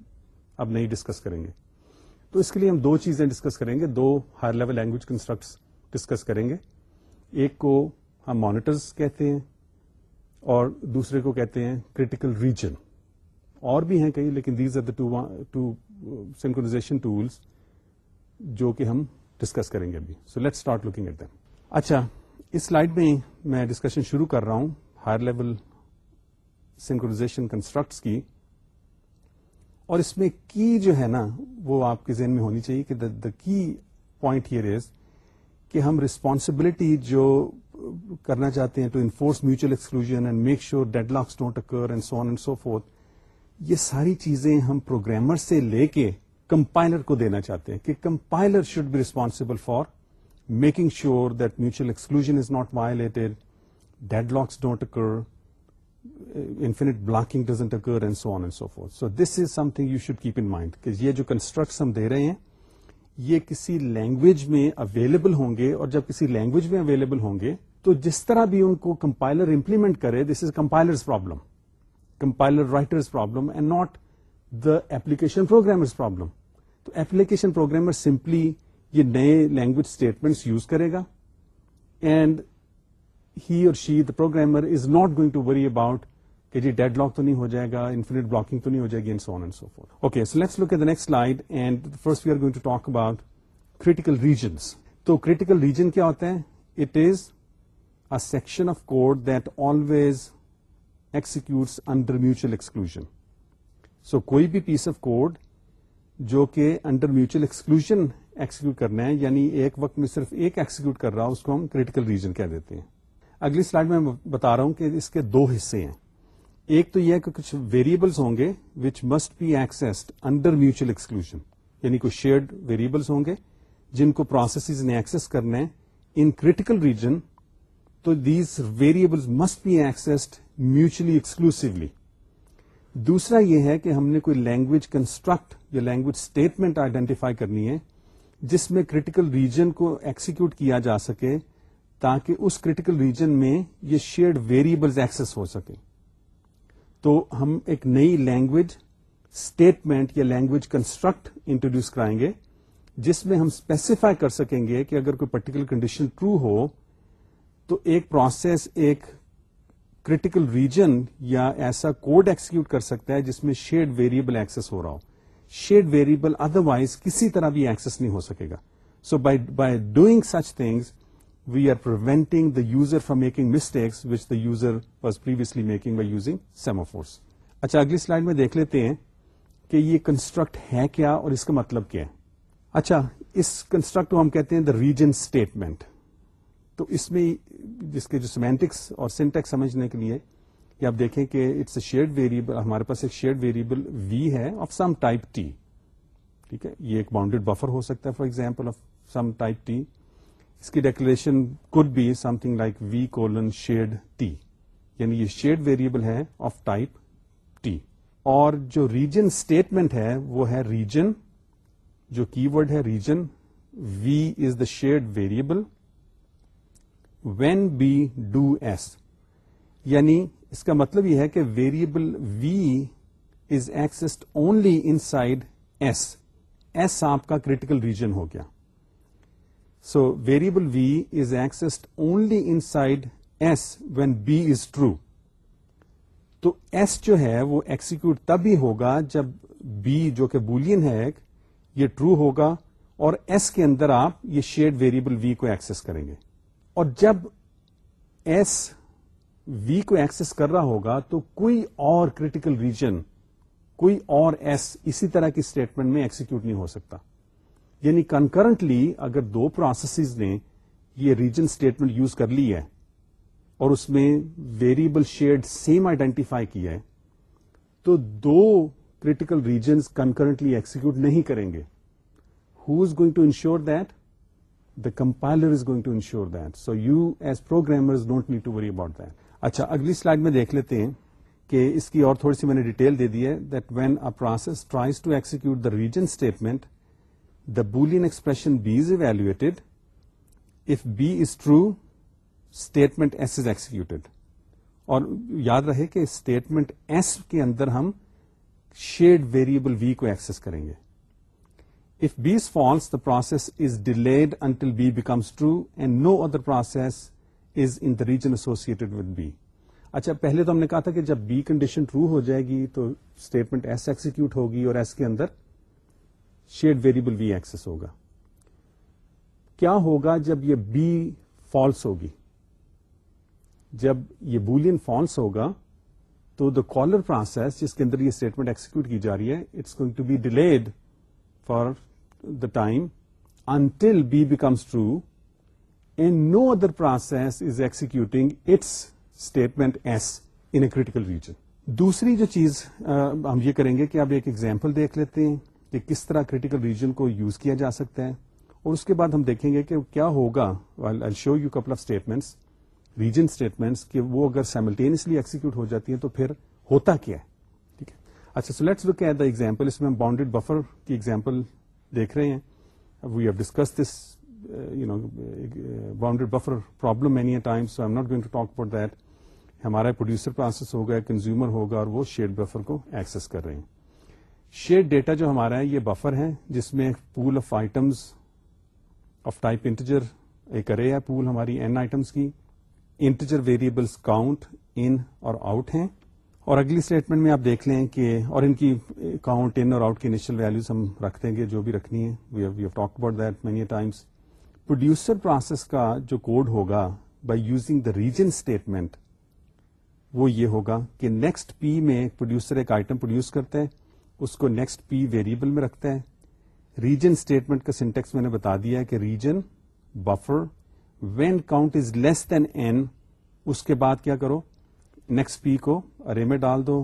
Speaker 1: اب نہیں ڈسکس کریں گے۔ تو اس کے لیے ہم دو چیزیں ڈسکس کریں گے، دو higher level language constructs discuss کریں گے۔ ایک کو ہم مانیٹرز کہتے ہیں اور دوسرے کو کہتے ہیں کریٹیکل ریجن اور بھی ہیں کئی، لیکن these are the two synchronization tools جو کہ ہم ڈسکس کریں گے ابھی۔ So let start looking at them اچھا اس سلائڈ میں میں ڈسکشن شروع کر رہا ہوں ہائر لیول سنکرونازیشن کنسٹرکٹس کی۔ اور اس میں کی جو ہے نا، وہ آپ کے ذہن میں ہونی چاہیے کہ the key point here is کہ ہم ریسپانسبلٹی جو کرنا چاہتے ہیں to enforce mutual exclusion and make sure deadlocks don't occur and so on and so forth یہ ساری چیزیں ہم پروگرامر سے لے کے کمپائلر کو دینا چاہتے ہیں کہ compiler should be responsible for making sure that mutual exclusion is not violated deadlocks don't occur infinite blocking doesn't occur and so on and so forth so this is something you should keep in mind کہ یہ جو constructs ہم دے رہے ہیں، یہ کسی language میں available ہوں گے اور جب کسی لینگویج میں اویلیبل ہوں گے تو جس طرح بھی ان کو کمپائلر امپلیمنٹ کرے this is compiler problem compiler writers problem and not the application programmers problem تو ایپلیکیشن پروگرامر سمپلی یہ نئے لینگویج اسٹیٹمنٹس یوز کرے گا اینڈ ہی اور she the programmer is not going to worry about کہ جی deadlock تو نہیں ہو جائے گا انفینٹ بلاکنگ تو نہیں ہو جائے گی so and so for okay so let's look at the next slide and first we are going to talk about critical regions تو کریٹیکل ریجن کیا ہوتا ہے it is a section of code that always executes under mutual exclusion so کوئی بھی piece of code جو کہ under mutual exclusion execute کرنا ہے یعنی ایک وقت میں صرف ایک ایکسیکیوٹ کر رہا اس کو ہم کریٹیکل ریجن کہہ دیتے ہیں اگلی سلائڈ میں بتا رہا ہوں کہ اس کے دو حصے ہیں ایک تو یہ کہ کچھ ویریبلس ہوں گے which must be accessed under mutual exclusion یعنی کچھ شیئرڈ ویریبلس ہوں گے جن کو پروسیسز نے ایکسس کرنا ہے ان کریٹیکل ریجن تو these variables must be accessed mutually exclusively دوسرا یہ ہے کہ ہم نے کوئی لینگویج کنسٹرکٹ یا لینگویج اسٹیٹمنٹ آئیڈینٹیفائی کرنی ہے جس میں کریٹیکل ریجن کو ایکسیکیوٹ کیا جا سکے تاکہ اس کریٹیکل ریجن میں یہ شیئرڈ ویریبلز ایکسس ہو سکے۔ تو ہم ایک نئی لینگویج اسٹیٹمنٹ یا لینگویج کنسٹرکٹ انٹروڈیوس کرائیں گے جس میں ہم اسپیسیفائی کر سکیں گے کہ اگر کوئی پرٹیکولر کنڈیشن ٹرو ہو تو ایک پروسیس ایک کریٹیکل ریجن یا ایسا کوڈ ایکسیکیوٹ کر سکتا ہے جس میں شیڈ ویریبل ایکسس ہو رہا ہو۔ شیڈ ویریبل ادر وائز کسی طرح بھی ایکسس نہیں ہو سکے گا۔ So by by doing such things we are preventing the user from making mistakes which the user was previously making by using semaphores اچھا اگلی سلائڈ میں دیکھ لیتے ہیں کہ یہ کنسٹرکٹ ہے کیا اور اس کا مطلب کیا ہے۔ اچھا اس کنسٹرکٹ کو ہم کہتے ہیں دا ریجن اسٹیٹمنٹ تو اس میں جس کے جو سیمینٹکس اور سینٹیکس سمجھنے کے لیے یہ آپ دیکھیں کہ اٹس اے شیئرڈ ویریبل ہمارے پاس ایک شیئرڈ ویریبل وی ہے آف سم ٹائپ ٹی ٹھیک ہے؟ یہ ایک باؤنڈیڈ بفر ہو سکتا ہے for example of some type T اس کی declaration could be something like v colon shared T یعنی یہ شیڈ ویریبل ہے آف ٹائپ ٹی اور جو ریجن اسٹیٹمنٹ ہے وہ ہے ریجن جو کی ورڈ ہے region v is the shared variable when B do S یعنی اس کا مطلب یہ ہے کہ variable v is accessed only inside S S آپ کا کریٹیکل ریجن ہو گیا. So variable v is accessed only inside S when B is true تو ایس جو ہے وہ ایکسیکیوٹ تب ہی ہوگا جب بی جو کہ بولین ہے یہ ٹرو ہوگا اور ایس کے اندر آپ یہ شیڈ ویریبل وی کو ایکسس کریں گے. اور جب ایس وی کو ایکسس کر رہا ہوگا تو کوئی اور کریٹیکل ریجن کوئی اور ایس اسی طرح کی اسٹیٹمنٹ میں ایکسیکیوٹ نہیں ہو سکتا۔ یعنی کنکرنٹلی اگر دو پروسیسز نے یہ ریجن اسٹیٹمنٹ یوز کر لی ہے اور اس میں ویریبل شیڈ سیم آئیڈینٹیفائی کیا ہے، تو دو کریٹیکل ریجنس کنکرنٹلی ایکسیکیوٹ نہیں کریں گے۔ Who is going to ensure that the compiler is going to ensure that so you as programmer don't need to worry about that اچھا اگلی slide میں دیکھ لیتے ہیں کہ اس کی اور تھوڑی سی میں نے ڈیٹیل دے دی ہے that when a process tries to execute the region statement the Boolean expression B is evaluated if B is true statement S is executed اور یاد رہے کہ اسٹیٹمنٹ ایس کے اندر ہم شیڈ ویریبل وی کو ایکسس کریں گے If B is false, the process is delayed until B becomes true and no other process is in the region associated with B. اچھا پہلے تو ہم نے کہا تھا کہ جب بی کنڈیشن ٹرو ہو جائے گی تو اسٹیٹمنٹ ایس ایکسیکیوٹ ہوگی اور ایس کے اندر شیڈ ویریبل وی ایکسس ہوگا کیا ہوگا جب یہ بی فالس ہوگی جب یہ بولین فالس ہوگا تو دا کالر پروسیس جس کے اندر یہ اسٹیٹمنٹ ایکسیکیوٹ کی جا رہی ہے it's going to be delayed for the time until B becomes true and no other process is executing its statement S in a critical region دوسری جو چیز ہم یہ کریں گے کہ آپ ایک ایگزامپل دیکھ لیتے ہیں کہ کس طرح کریٹیکل ریجن کو یوز کیا جا سکتا ہے اور اس کے بعد ہم دیکھیں گے کہ کیا ہوگا show you couple of statements region statements کہ وہ اگر سائملٹینسلی ایکسیکیوٹ ہو جاتی ہیں تو پھر ہوتا کیا ہے ٹھیک ہے اچھا so let's look at the example اس میں ہم باؤنڈیڈ بفر کی ایگزامپل دیکھ رہے ہیں. We have discuss this you know bounded buffer problem many time so I'm not going to talk about that ہمارا پروڈیوسر پروسیس ہوگا کنزیومر ہوگا، اور وہ شیڈ بفر کو ایکسس کر رہے ہیں. شیڈ ڈیٹا جو ہمارا ہے، یہ بفر ہے جس میں pool of items of type integer ایک ارے ہے پول ہماری این آئٹمس کی. انٹیجر ویریبلس کاؤنٹ ان اور آؤٹ ہیں. اور اگلی اسٹیٹمنٹ میں آپ دیکھ لیں کہ اور ان کی کاؤنٹ ان اور آؤٹ کی انیشل ویلوز ہم رکھ دیں گے جو بھی رکھنی ہے. We have talk about that many times producer process کا جو کوڈ ہوگا by using the region statement وہ یہ ہوگا کہ نیکسٹ پی میں پروڈیوسر ایک آئٹم پروڈیوس کرتا ہے، اس کو نیکسٹ پی ویریبل میں رکھتا ہے. ریجن اسٹیٹمنٹ کا سینٹیکس میں نے بتا دیا ہے کہ region buffer when count is less than n اس کے بعد کیا کرو؟ نیکسٹ پی کو ارے میں ڈال دو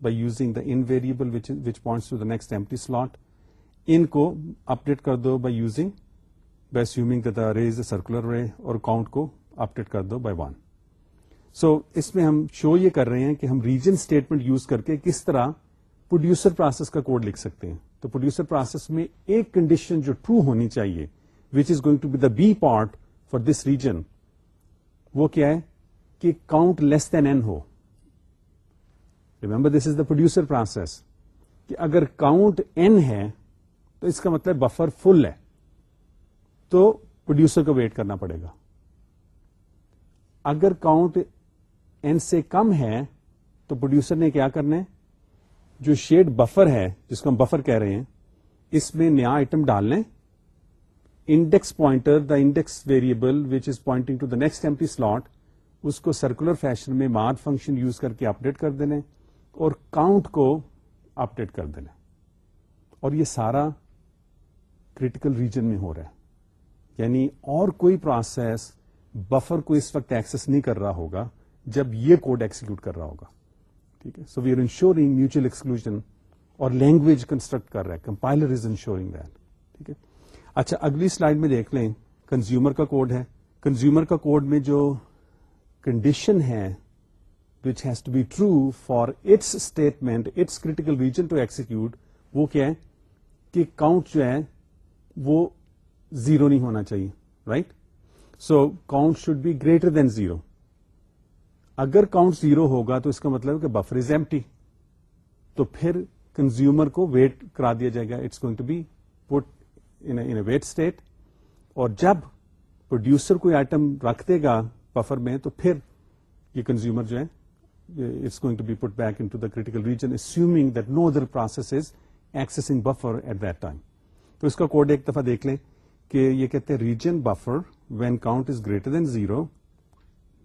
Speaker 1: by using the in variable which points to the next empty slot in کو اپڈیٹ کر دو by using by assuming the array is a circular array اور کاؤنٹ کو اپڈیٹ کر دو بائی ون سو اس میں ہم شو یہ کر رہے ہیں کہ ہم ریجن اسٹیٹمنٹ یوز کر کے کس طرح پروڈیوسر پروسیس کا کوڈ لکھ سکتے ہیں. تو پروڈیوسر پروسیس میں ایک کنڈیشن جو ٹرو ہونی چاہیے which is going to be the B part for this region وہ کیا ہے؟ کہ count less than N who. Remember this is the producer process کہ اگر کاؤنٹ این ہے، تو اس کا مطلب بفر فل ہے۔ تو پروڈیوسر کو ویٹ کرنا پڑے گا۔ اگر کاؤنٹ این سے کم ہے، تو پروڈیوسر نے کیا کرنا ہے؟ جو شیڈ بفر ہے، جس کو ہم بفر کہہ رہے ہیں، اس میں نیا آئٹم ڈالنے index pointer the index variable which is pointing to the next empty slot اس کو سرکولر فیشن میں مارڈ فنکشن یوز کر کے اپڈیٹ کر دینے اور کاؤنٹ کو اپڈیٹ کر دینا اور یہ سارا کریٹیکل ریجن میں ہو رہا ہے۔ یعنی اور کوئی پروسیس بفر کو اس وقت ایکسس نہیں کر رہا ہوگا جب یہ کوڈ ایکسیکیوٹ کر رہا ہوگا۔ ٹھیک ہے؟ So we are ensuring mutual exclusion اور لینگویج کنسٹرکٹ کر رہا ہے۔ کمپائلر از انشورنگ دیٹ ٹھیک ہے؟ اچھا اگلی سلائڈ میں دیکھ لیں۔ کنزیومر کا کوڈ ہے۔ کنزیومر کا کوڈ میں جو کنڈیشن ہے which has to be true for its statement its critical region to execute وہ کیا ہے کہ کاؤنٹ جو ہے وہ زیرو نہیں ہونا چاہیے right so count should be greater than zero اگر کاؤنٹ زیرو ہوگا تو اس کا مطلب کہ بفر از ایمٹی تو پھر کنزیومر کو ویٹ کرا دیا جائے گا. It's going to be put in wait state اور جب پروڈیوسر کوئی آئٹم رکھ دے گا بفر میں تو پھر یہ کنزیومر جو ہے it's going to be put back into the critical region assuming that no other process is accessing buffer at that time تو اس کا کوڈ ایک دفعہ دیکھ لیں کہ یہ کہتے ہیں region buffer when count is greater than zero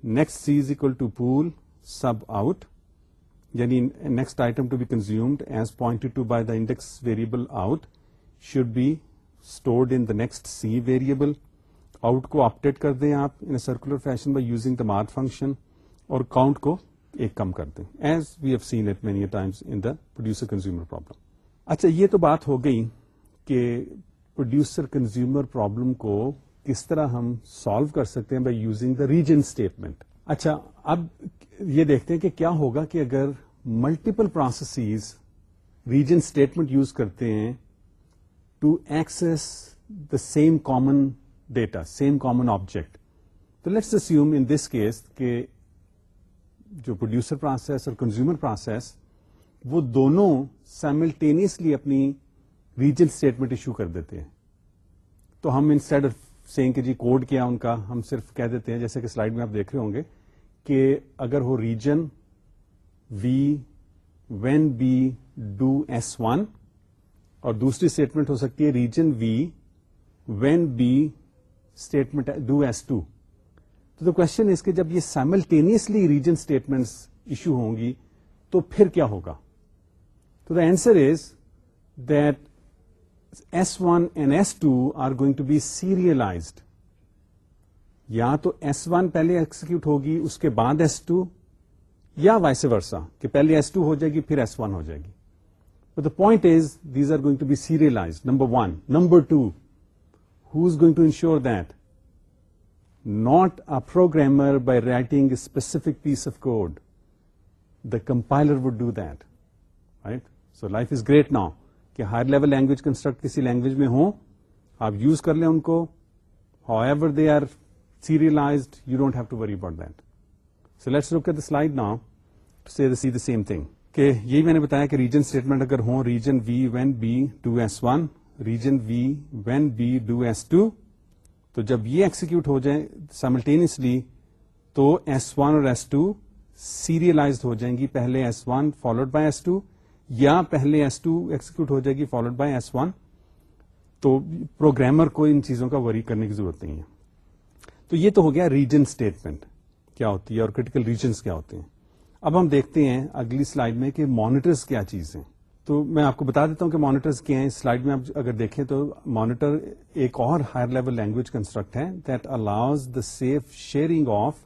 Speaker 1: next C is equal to pool sub out یعنی next item to be consumed as pointed to by the index variable out should be stored in the next C variable out کو update کر دیں آپ in circular fashion by using the mod function اور count کو ایک کم کر دیں as we have seen it many times in the producer consumer problem اچھا یہ تو بات ہو گئی کہ پروڈیوسر کنزیومر پرابلم کو کس طرح ہم سالو کر سکتے ہیں by using the region statement اچھا اب یہ دیکھتے ہیں کہ کیا ہوگا کہ اگر multiple processes region statement use کرتے ہیں to access the same common data same common object تو let's assume in this case کہ جو پروڈیوسر پروسیس اور کنزیومر پروسیس وہ دونوں سائملٹینیسلی اپنی ریجن اسٹیٹمنٹ ایشو کر دیتے ہیں۔ تو ہم انسٹیڈ آف سینگ کہ جی کوڈ کیا ان کا، ہم صرف کہہ دیتے ہیں، جیسے کہ سلائڈ میں آپ دیکھ رہے ہوں گے، کہ اگر ہو region V when B do S one اور دوسری اسٹیٹمنٹ ہو سکتی ہے region V when B statement do S two تو دا کوشچن اس کے جب یہ سائملٹینئسلی ریجن اسٹیٹمنٹ ایشو ہوں گی تو پھر کیا ہوگا؟ تو the answer is that S one and S two are going to be serialized یا تو ایس ون پہلے ایکسیکیوٹ ہوگی، اس کے بعد ایس ٹو یا وائس ورسا کہ پہلے ایس ٹو ہو جائے گی، پھر ایس ون ہو جائے گی. The point is these are going to be serialize number one number two who is going to ensure that not a programmer by writing a specific piece of code the compiler would do that right so life is great now کہ higher level language construct کسی language میں ہوں، آپ use کر لیں ان کو. However they are serialized you don't have to worry about that so let's look at the slide now to see see the same thing کہ یہی میں نے بتایا کہ ریجن اسٹیٹمنٹ اگر ہوں region V when B do S one region V when B do S two تو جب یہ ایکسیکیوٹ ہو جائے سائملٹینسلی تو ایس ون اور ایس ٹو سیریلائزڈ ہو جائیں گی. پہلے S one followed by S two یا پہلے ایس ٹو ایکسیکیوٹ ہو جائے گی فالوڈ بائی ایس ون تو پروگرامر کو ان چیزوں کا وری کرنے کی ضرورت نہیں ہے. تو یہ تو ہو گیا ریجن اسٹیٹمنٹ کیا ہوتی ہے اور کریٹیکل ریجنس کیا ہوتے ہیں؟ اب ہم دیکھتے ہیں اگلی سلائڈ میں کہ مانیٹرس کیا چیز ہیں. تو میں آپ کو بتا دیتا ہوں کہ مانیٹرس کیا ہیں۔ سلائڈ میں آپ اگر دیکھیں تو مانیٹر ایک اور ہائر لیول لینگویج کنسٹرکٹ ہے that allows the safe sharing of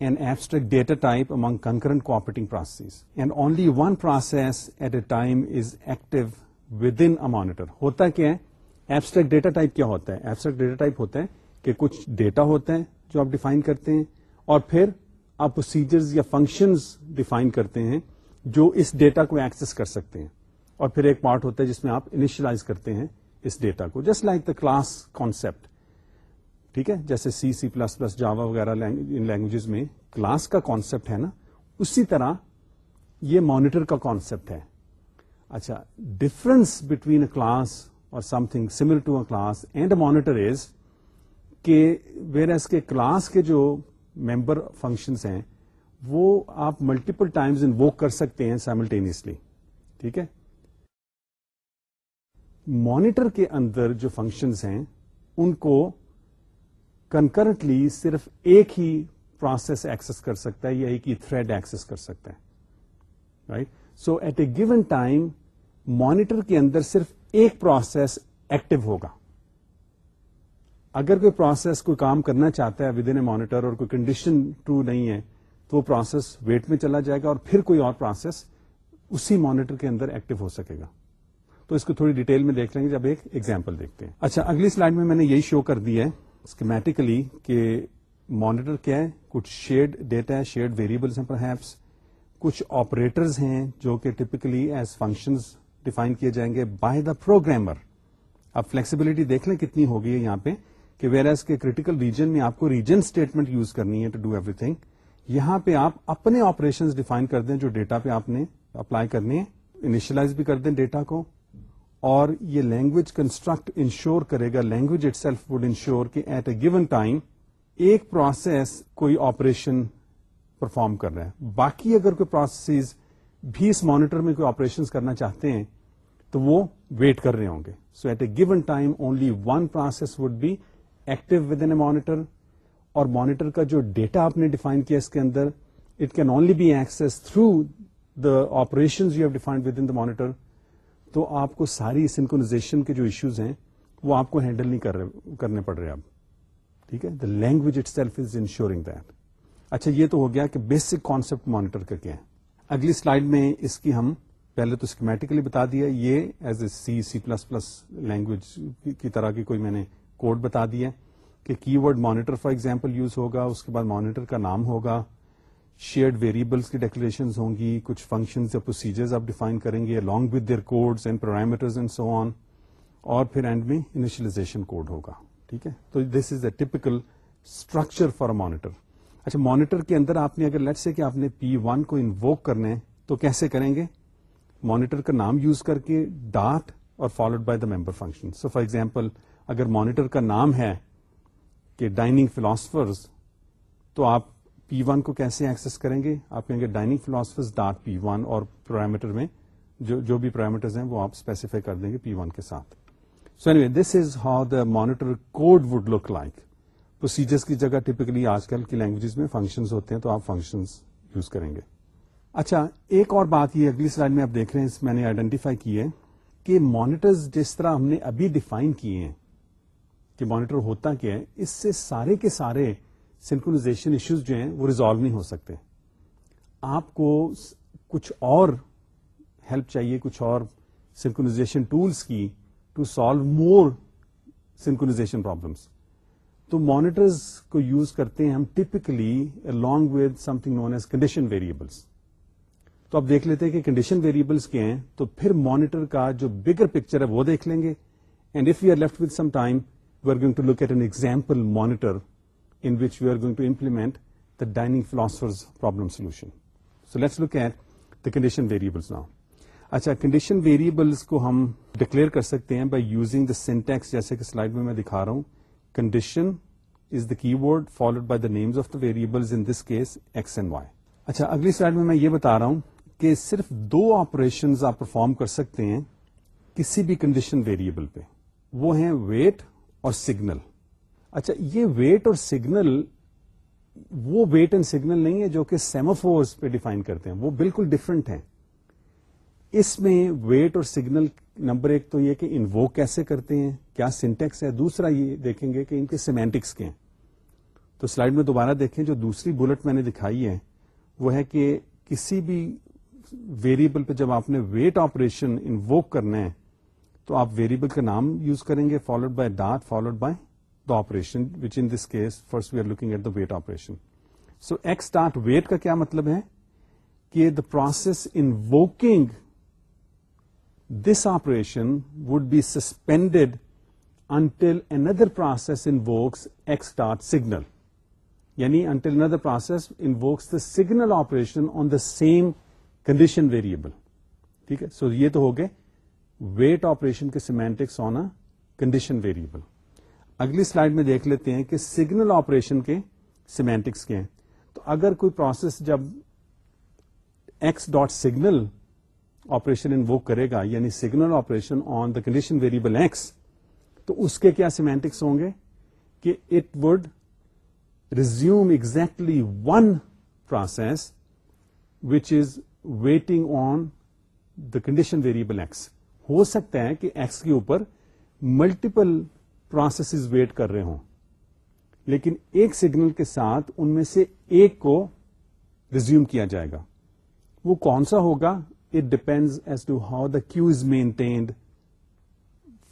Speaker 1: an abstract data type among concurrent cooperating process and only one process at a time is active within monitor ہوتا کیا ہے؟ ایبسٹریکٹ ڈیٹا ٹائپ کیا ہوتا ہے؟ Abstract data type ہوتا ہے کہ کچھ ڈیٹا ہوتا ہے جو آپ ڈیفائن کرتے ہیں اور پھر آپ پروسیجرز یا فنکشنز ڈیفائن کرتے ہیں جو اس ڈیٹا کو ایکسس کر سکتے ہیں۔ اور پھر ایک پارٹ ہوتا ہے جس میں آپ انیشلائز کرتے ہیں اس ڈیٹا کو just like the class concept ٹھیک ہے؟ جیسے C C plus plus Java وغیرہ ان لینگویجز میں کلاس کا کانسپٹ ہے نا، اسی طرح یہ مانیٹر کا کانسپٹ ہے۔ اچھا ڈفرنس بٹوین اے کلاس اور something similar to a class and a monitor is کہ ویر ایس کے کلاس کے جو ممبر فنکشنس ہیں، وہ آپ ملٹیپل ٹائمز انووک کر سکتے ہیں سائملٹینیسلی ٹھیک ہے؟ مانیٹر کے اندر جو فنکشنز ہیں، ان کو کنکرنٹلی صرف ایک ہی پروسیس ایکسس کر سکتا ہے، یا ایک ہی تھریڈ ایکسس کر سکتا ہے right so at a given time monitor کے اندر صرف ایک پروسیس ایکٹیو ہوگا۔ اگر کوئی پروسیس کوئی کام کرنا چاہتا ہے ود ان اے مانیٹر اور کوئی کنڈیشن ٹرو نہیں ہے، تو وہ پروسیس ویٹ میں چلا جائے گا اور پھر کوئی اور پروسیس اسی مانیٹر کے اندر ایکٹیو ہو سکے گا۔ تو اس کو تھوڑی ڈیٹیل میں دیکھ لیں گے، جب ایک ایگزامپل دیکھتے ہیں۔ اچھا اگلی سلائڈ میں میں نے یہی شو کر دیا ہے اسکیمیٹیکلی کہ مانیٹر کیا ہے۔ کچھ شیڈ ڈیٹا ہے شیڈ ویریبلس ہیں پرہیپس کچھ آپریٹرز ہیں جو کہ ٹپکلی ایز فنکشنز ڈیفائن کیے جائیں گے بائی دا پروگرامر اب فلیکسیبلٹی دیکھ لیں کتنی ہوگی ہے یہاں پہ کہ ویئر ایز کے کریٹیکل ریجن میں آپ کو ریجن اسٹیٹمنٹ یوز کرنی ہے ٹو ڈو ایوری تھنگ یہاں پہ آپ اپنے آپریشن ڈیفائن کر دیں جو ڈیٹا پہ آپ نے اپلائی کرنے ہیں انیشلائز بھی کر دیں ڈیٹا کو۔ اور یہ لینگویج کنسٹرکٹ انشور کرے گا language itself would ensure کہ ایٹ اے گیون ٹائم ایک پروسیس کوئی آپریشن پرفارم کر رہا ہے۔ باقی اگر کوئی پروسیس بھی اس مانیٹر میں کوئی آپریشن کرنا چاہتے ہیں تو وہ ویٹ کر رہے ہوں گے۔ So at a given time only one process would be active within a monitor اور مانیٹر کا جو ڈیٹا آپ نے ڈیفائن کیا اس کے اندر it can only be accessed through the operation you have defined within the monitor تو آپ کو ساری سنکونازیشن کے جو ایشوز ہیں، وہ آپ کو ہینڈل نہیں کر رہے کرنے پڑ رہے اب۔ ٹھیک ہے؟ The language itself is ensuring that اچھا یہ تو ہو گیا کہ بیسک کانسپٹ مانیٹر کا کیا ہے اگلی سلائڈ میں اس کی ہم پہلے تو اسکیمیٹیکلی بتا دیا یہ as a C C plus plus language کی طرح کی کوئی میں نے کوڈ بتا دیا کہ keyword monitor for example use ہوگا، اس کے بعد مانیٹر کا نام ہوگا۔ شیئرڈ ویریبلس کی ڈیکلریشن ہوں گی، کچھ فنکشنز یا پروسیجرز آپ ڈیفائن کریں گے، along with their codes and parameters and so on اور پھر اینڈ میں انیشلائزیشن کوڈ ہوگا، ٹھیک ہے؟ تو this is a typical structure for monitor اچھا مانیٹر کے اندر آپ نے اگر لیٹ سے کہ آپ نے پی ون کو انووک کرنا ہے، تو کیسے کریں گے؟ مانیٹر کا نام یوز کر کے ڈاٹ اور followed by the member function so for example اگر مانیٹر کا نام ہے کہ ڈائننگ فلاسفرز تو آپ پی ون کو کیسے ایکسس کریں گے؟ آپ کہیں گے dining philosophers dot P one اور پیرامیٹر میں جو جو بھی پیرامیٹرز ہیں وہ آپ اسپیسیفائی کر دیں گے پی ون کے ساتھ. So any this is how the monitor code would look like procedures کی جگہ ٹپکلی آج کل کی لینگویجز میں فنکشنز ہوتے ہیں تو آپ فنکشنز یوز کریں گے. اچھا ایک اور بات یہ اگلی سلائڈ میں آپ دیکھ رہے ہیں میں نے آئیڈینٹیفائی کی ہے کہ مانیٹرز جس طرح ہم نے ابھی ڈیفائن کیے ہیں کہ مانیٹر ہوتا کیا ہے، اس سے سارے کے سارے سنکونازیشن ایشوز جو ہیں وہ ریزالو نہیں ہو سکتے۔ آپ کو کچھ اور ہیلپ چاہیے، کچھ اور سنکونازیشن ٹولس کی to solve more synchronization problems تو مانیٹرز کو یوز کرتے ہیں ہم typically along with something known as condition variables تو آپ دیکھ لیتے ہیں کہ کنڈیشن ویریبلس کے ہیں، تو پھر مانیٹر کا جو بگر پکچر ہے وہ دیکھ لیں گے۔ And if you are left with some time we are going to look at an example monitor in which we are going to implement the dining philosophers problem solution so let's look at the condition variables now اچھا condition variables کو ہم declare کر سکتے ہیں by using the syntax جیسے کہ slide میں میں دکھا رہا ہوں condition is the keyword followed by the names of the variables in this case X and Y اچھا اگلی سلائڈ میں میں یہ بتا رہا ہوں کہ صرف دو آپریشن آپ پرفارم کر سکتے ہیں کسی بھی کنڈیشن ویریبل پہ وہ ہیں ویٹ اور سگنل اچھا یہ ویٹ اور سگنل، وہ ویٹ اینڈ سگنل نہیں ہے جو کہ سیموفورس پہ ڈیفائن کرتے ہیں، وہ بالکل ڈفرنٹ ہیں۔ اس میں ویٹ اور سگنل نمبر ایک تو یہ کہ انوو کیسے کرتے ہیں، کیا سنٹیکس ہے۔ دوسرا یہ دیکھیں گے کہ ان کے سیمینٹکس کے ہیں۔ تو سلائڈ میں دوبارہ دیکھیں، جو دوسری بلٹ میں نے دکھائی ہے، وہ ہے کہ کسی بھی ویریبل پہ جب آپ نے ویٹ آپریشن انووک کرنا ہے، تو آپ ویریبل کا نام یوز کریں گے followed by dot followed by the operation which in this case first we are looking at the wait operation so X dot wait کا کیا مطلب ہے کہ the process invoking this operation would be suspended until another process invokes X dot signal یعنی until another process invokes the signal operation on the same condition variable ٹھیک ہے so یہ تو ہو گئے ویٹ آپریشن کے semantics on a condition variable اگلی slide میں دیکھ لیتے ہیں کہ سگنل آپریشن کے سیمینٹکس کے ہیں۔ تو اگر کوئی پروسیس جب ایکس ڈاٹ سگنل آپریشن ان وہ کرے گا یعنی signal operation on the condition variable X تو اس کے کیا سیمینٹکس ہوں گے؟ کہ it would resume exactly one process which is waiting on the condition variable X ہو سکتا ہے کہ ایکس کے اوپر ملٹیپل پروسیسز ویٹ کر رہے ہوں۔ لیکن ایک سگنل کے ساتھ ان میں سے ایک کو ریزیوم کیا جائے گا۔ وہ کون سا ہوگا؟ It depends as to how the queue is maintained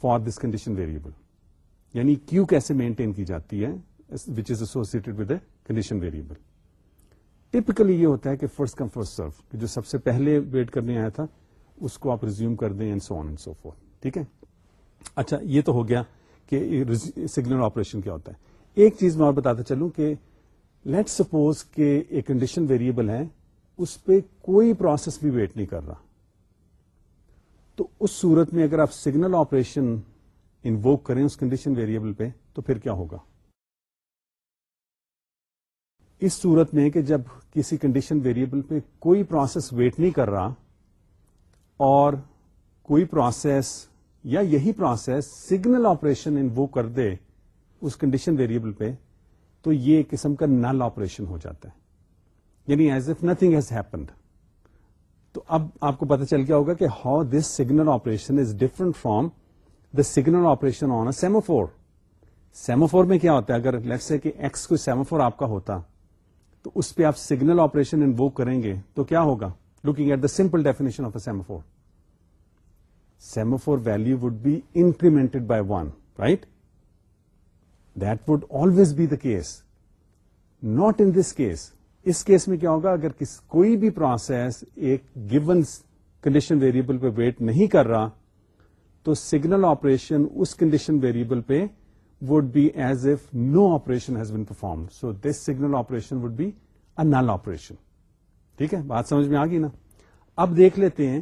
Speaker 1: for this condition variable یعنی کیو کیسے مینٹین کی جاتی ہے which is associated with a condition variable typically یہ ہوتا ہے کہ فرسٹ کم فرسٹ سرو جو سب سے پہلے ویٹ کرنے آیا تھا، اس کو آپ ریزیوم کر دیں and so on and so forth ٹھیک ہے؟ اچھا یہ تو ہو گیا۔ کہ سگنل آپریشن کیا ہوتا ہے۔ ایک چیز میں اور بتاتا چلوں کہ لیٹ سپوز کہ ایک کنڈیشن ویریبل ہے، اس پہ کوئی پروسیس بھی ویٹ نہیں کر رہا۔ تو اس صورت میں اگر آپ سگنل آپریشن انووک کریں اس کنڈیشن ویریبل پہ، تو پھر کیا ہوگا؟ اس صورت میں کہ جب کسی کنڈیشن ویریبل پہ کوئی پروسیس ویٹ نہیں کر رہا اور کوئی پروسیس یا یہی پروسیس سگنل آپریشن ان وہ کر دے اس کنڈیشن ویریبل پہ، تو یہ قسم کا نل آپریشن ہو جاتا ہے۔ یعنی as if nothing has happened تو اب آپ کو پتا چل گیا ہوگا کہ how this signal operation is different from the signal operation on a semaphore semaphore میں کیا ہوتا ہے؟ اگر لیٹ سے کہ ایکس کو سیموفور آپ کا ہوتا، تو اس پہ آپ سگنل آپریشن ان کریں گے، تو کیا ہوگا؟ Looking at the simple definition of a semaphore semaphore value would be incremented by one right that would always be the case not in this case اس کیس میں کیا ہوگا؟ اگر کس کوئی بھی پروسیس ایک گیون کنڈیشن ویریبل پہ ویٹ نہیں کر رہا، تو سگنل آپریشن اس کنڈیشن ویریبل پہ would be as if no operation has been perform so this signal operation would be a null operation ٹھیک ہے؟ بات سمجھ میں آ گئی نا؟ اب دیکھ لیتے ہیں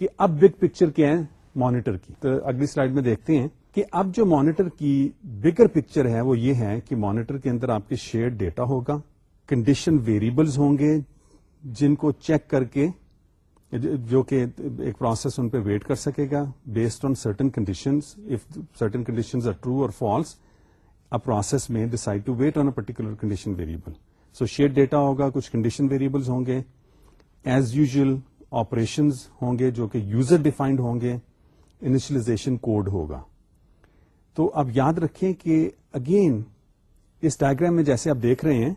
Speaker 1: کہ اب بگ پکچر کیا ہے مانیٹر کی۔ تو اگلی سلائڈ میں دیکھتے ہیں کہ اب جو مانیٹر کی بگر پکچر ہے وہ یہ ہے کہ مانیٹر کے اندر آپ کے شیئر ڈیٹا ہوگا کنڈیشن ویریبلز ہوں گے جن کو چیک کر کے، جو کہ ایک پروسیس ان پہ ویٹ کر سکے گا۔ Based on certain condition if certain condition are true اور false a process may decide to wait on a particular condition variable so share data ہوگا، کچھ کنڈیشن ویریبلس ہوں گے۔ ایز یوزل آپریشنز ہوں گے جو کہ یوزر ڈیفائنڈ ہوں گے انیشلائزیشن کوڈ ہوگا تو اب یاد رکھیں کہ اگین اس ڈائگرام میں جیسے آپ دیکھ رہے ہیں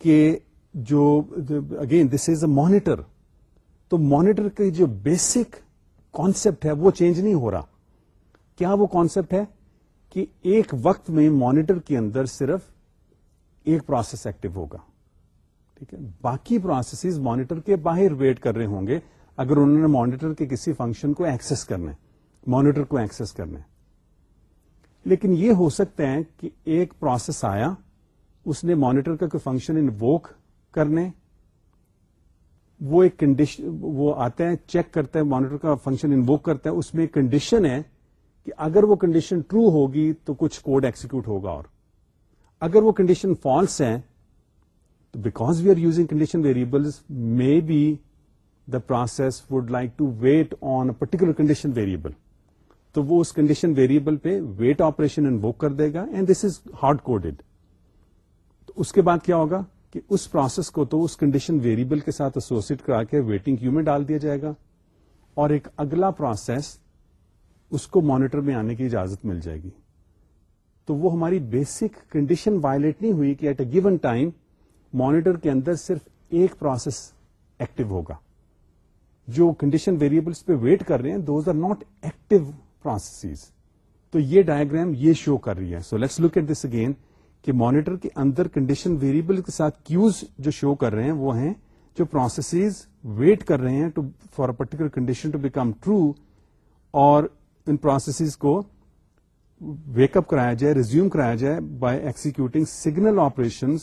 Speaker 1: کہ جو again this is a monitor تو مانیٹر کے جو بیسک کانسیپٹ ہے، وہ چینج نہیں ہو رہا. کیا وہ کانسیپٹ ہے؟ کہ ایک وقت میں مانیٹر کے اندر صرف ایک پروسیس ایکٹیو ہوگا. ٹھیک ہے؟ باقی پروسیسز مانیٹر کے باہر ویٹ کر رہے ہوں گے اگر انہوں نے مانیٹر کے کسی فنکشن کو ایکسس کرنا ہے مانیٹر کو ایکسس کرنا ہے۔ لیکن یہ ہو سکتا ہے کہ ایک پروسیس آیا، اس نے مانیٹر کا کوئی فنکشن انووک کرنے وہ ایک کنڈیشن وہ آتا ہے چیک کرتا ہے مانیٹر کا فنکشن انووک کرتا ہے، اس میں ایک کنڈیشن ہے کہ اگر وہ کنڈیشن ٹرو ہوگی تو کچھ کوڈ ایکسیکیوٹ ہوگا اور۔ اگر وہ کنڈیشن فالس ہے because we are using condition variable may be the process would like to wait on a particular condition variable تو وہ اس کنڈیشن ویریبل پہ ویٹ آپریشن انووک کر دے گا and this is hard coded تو اس کے بعد کیا ہوگا کہ اس پروسیس کو تو اس کنڈیشن ویریبل کے ساتھ ایسوسیٹ کرا کے ویٹنگ کیو میں ڈال دیا جائے گا اور ایک اگلا پروسیس اس کو مانیٹر میں آنے کی اجازت مل جائے گی. تو وہ ہماری بیسک کنڈیشن وائلیٹ نہیں ہوئی کہ at a given time monitor کے اندر صرف ایک پروسیس ایکٹیو ہوگا۔ جو کنڈیشن ویریبلس پہ ویٹ کر رہے ہیں those are not active processes تو یہ ڈائگرام یہ شو کر رہی ہے۔ So let's look at this again کہ مانیٹر کے اندر کنڈیشن ویریبل کے ساتھ کیوز جو شو کر رہے ہیں، وہ ہیں جو پروسیسز ویٹ کر رہے ہیں for a particular condition to become true اور ان پروسیسز کو ویک اپ کرایا جائے ریزیوم کرایا جائے by executing signal operation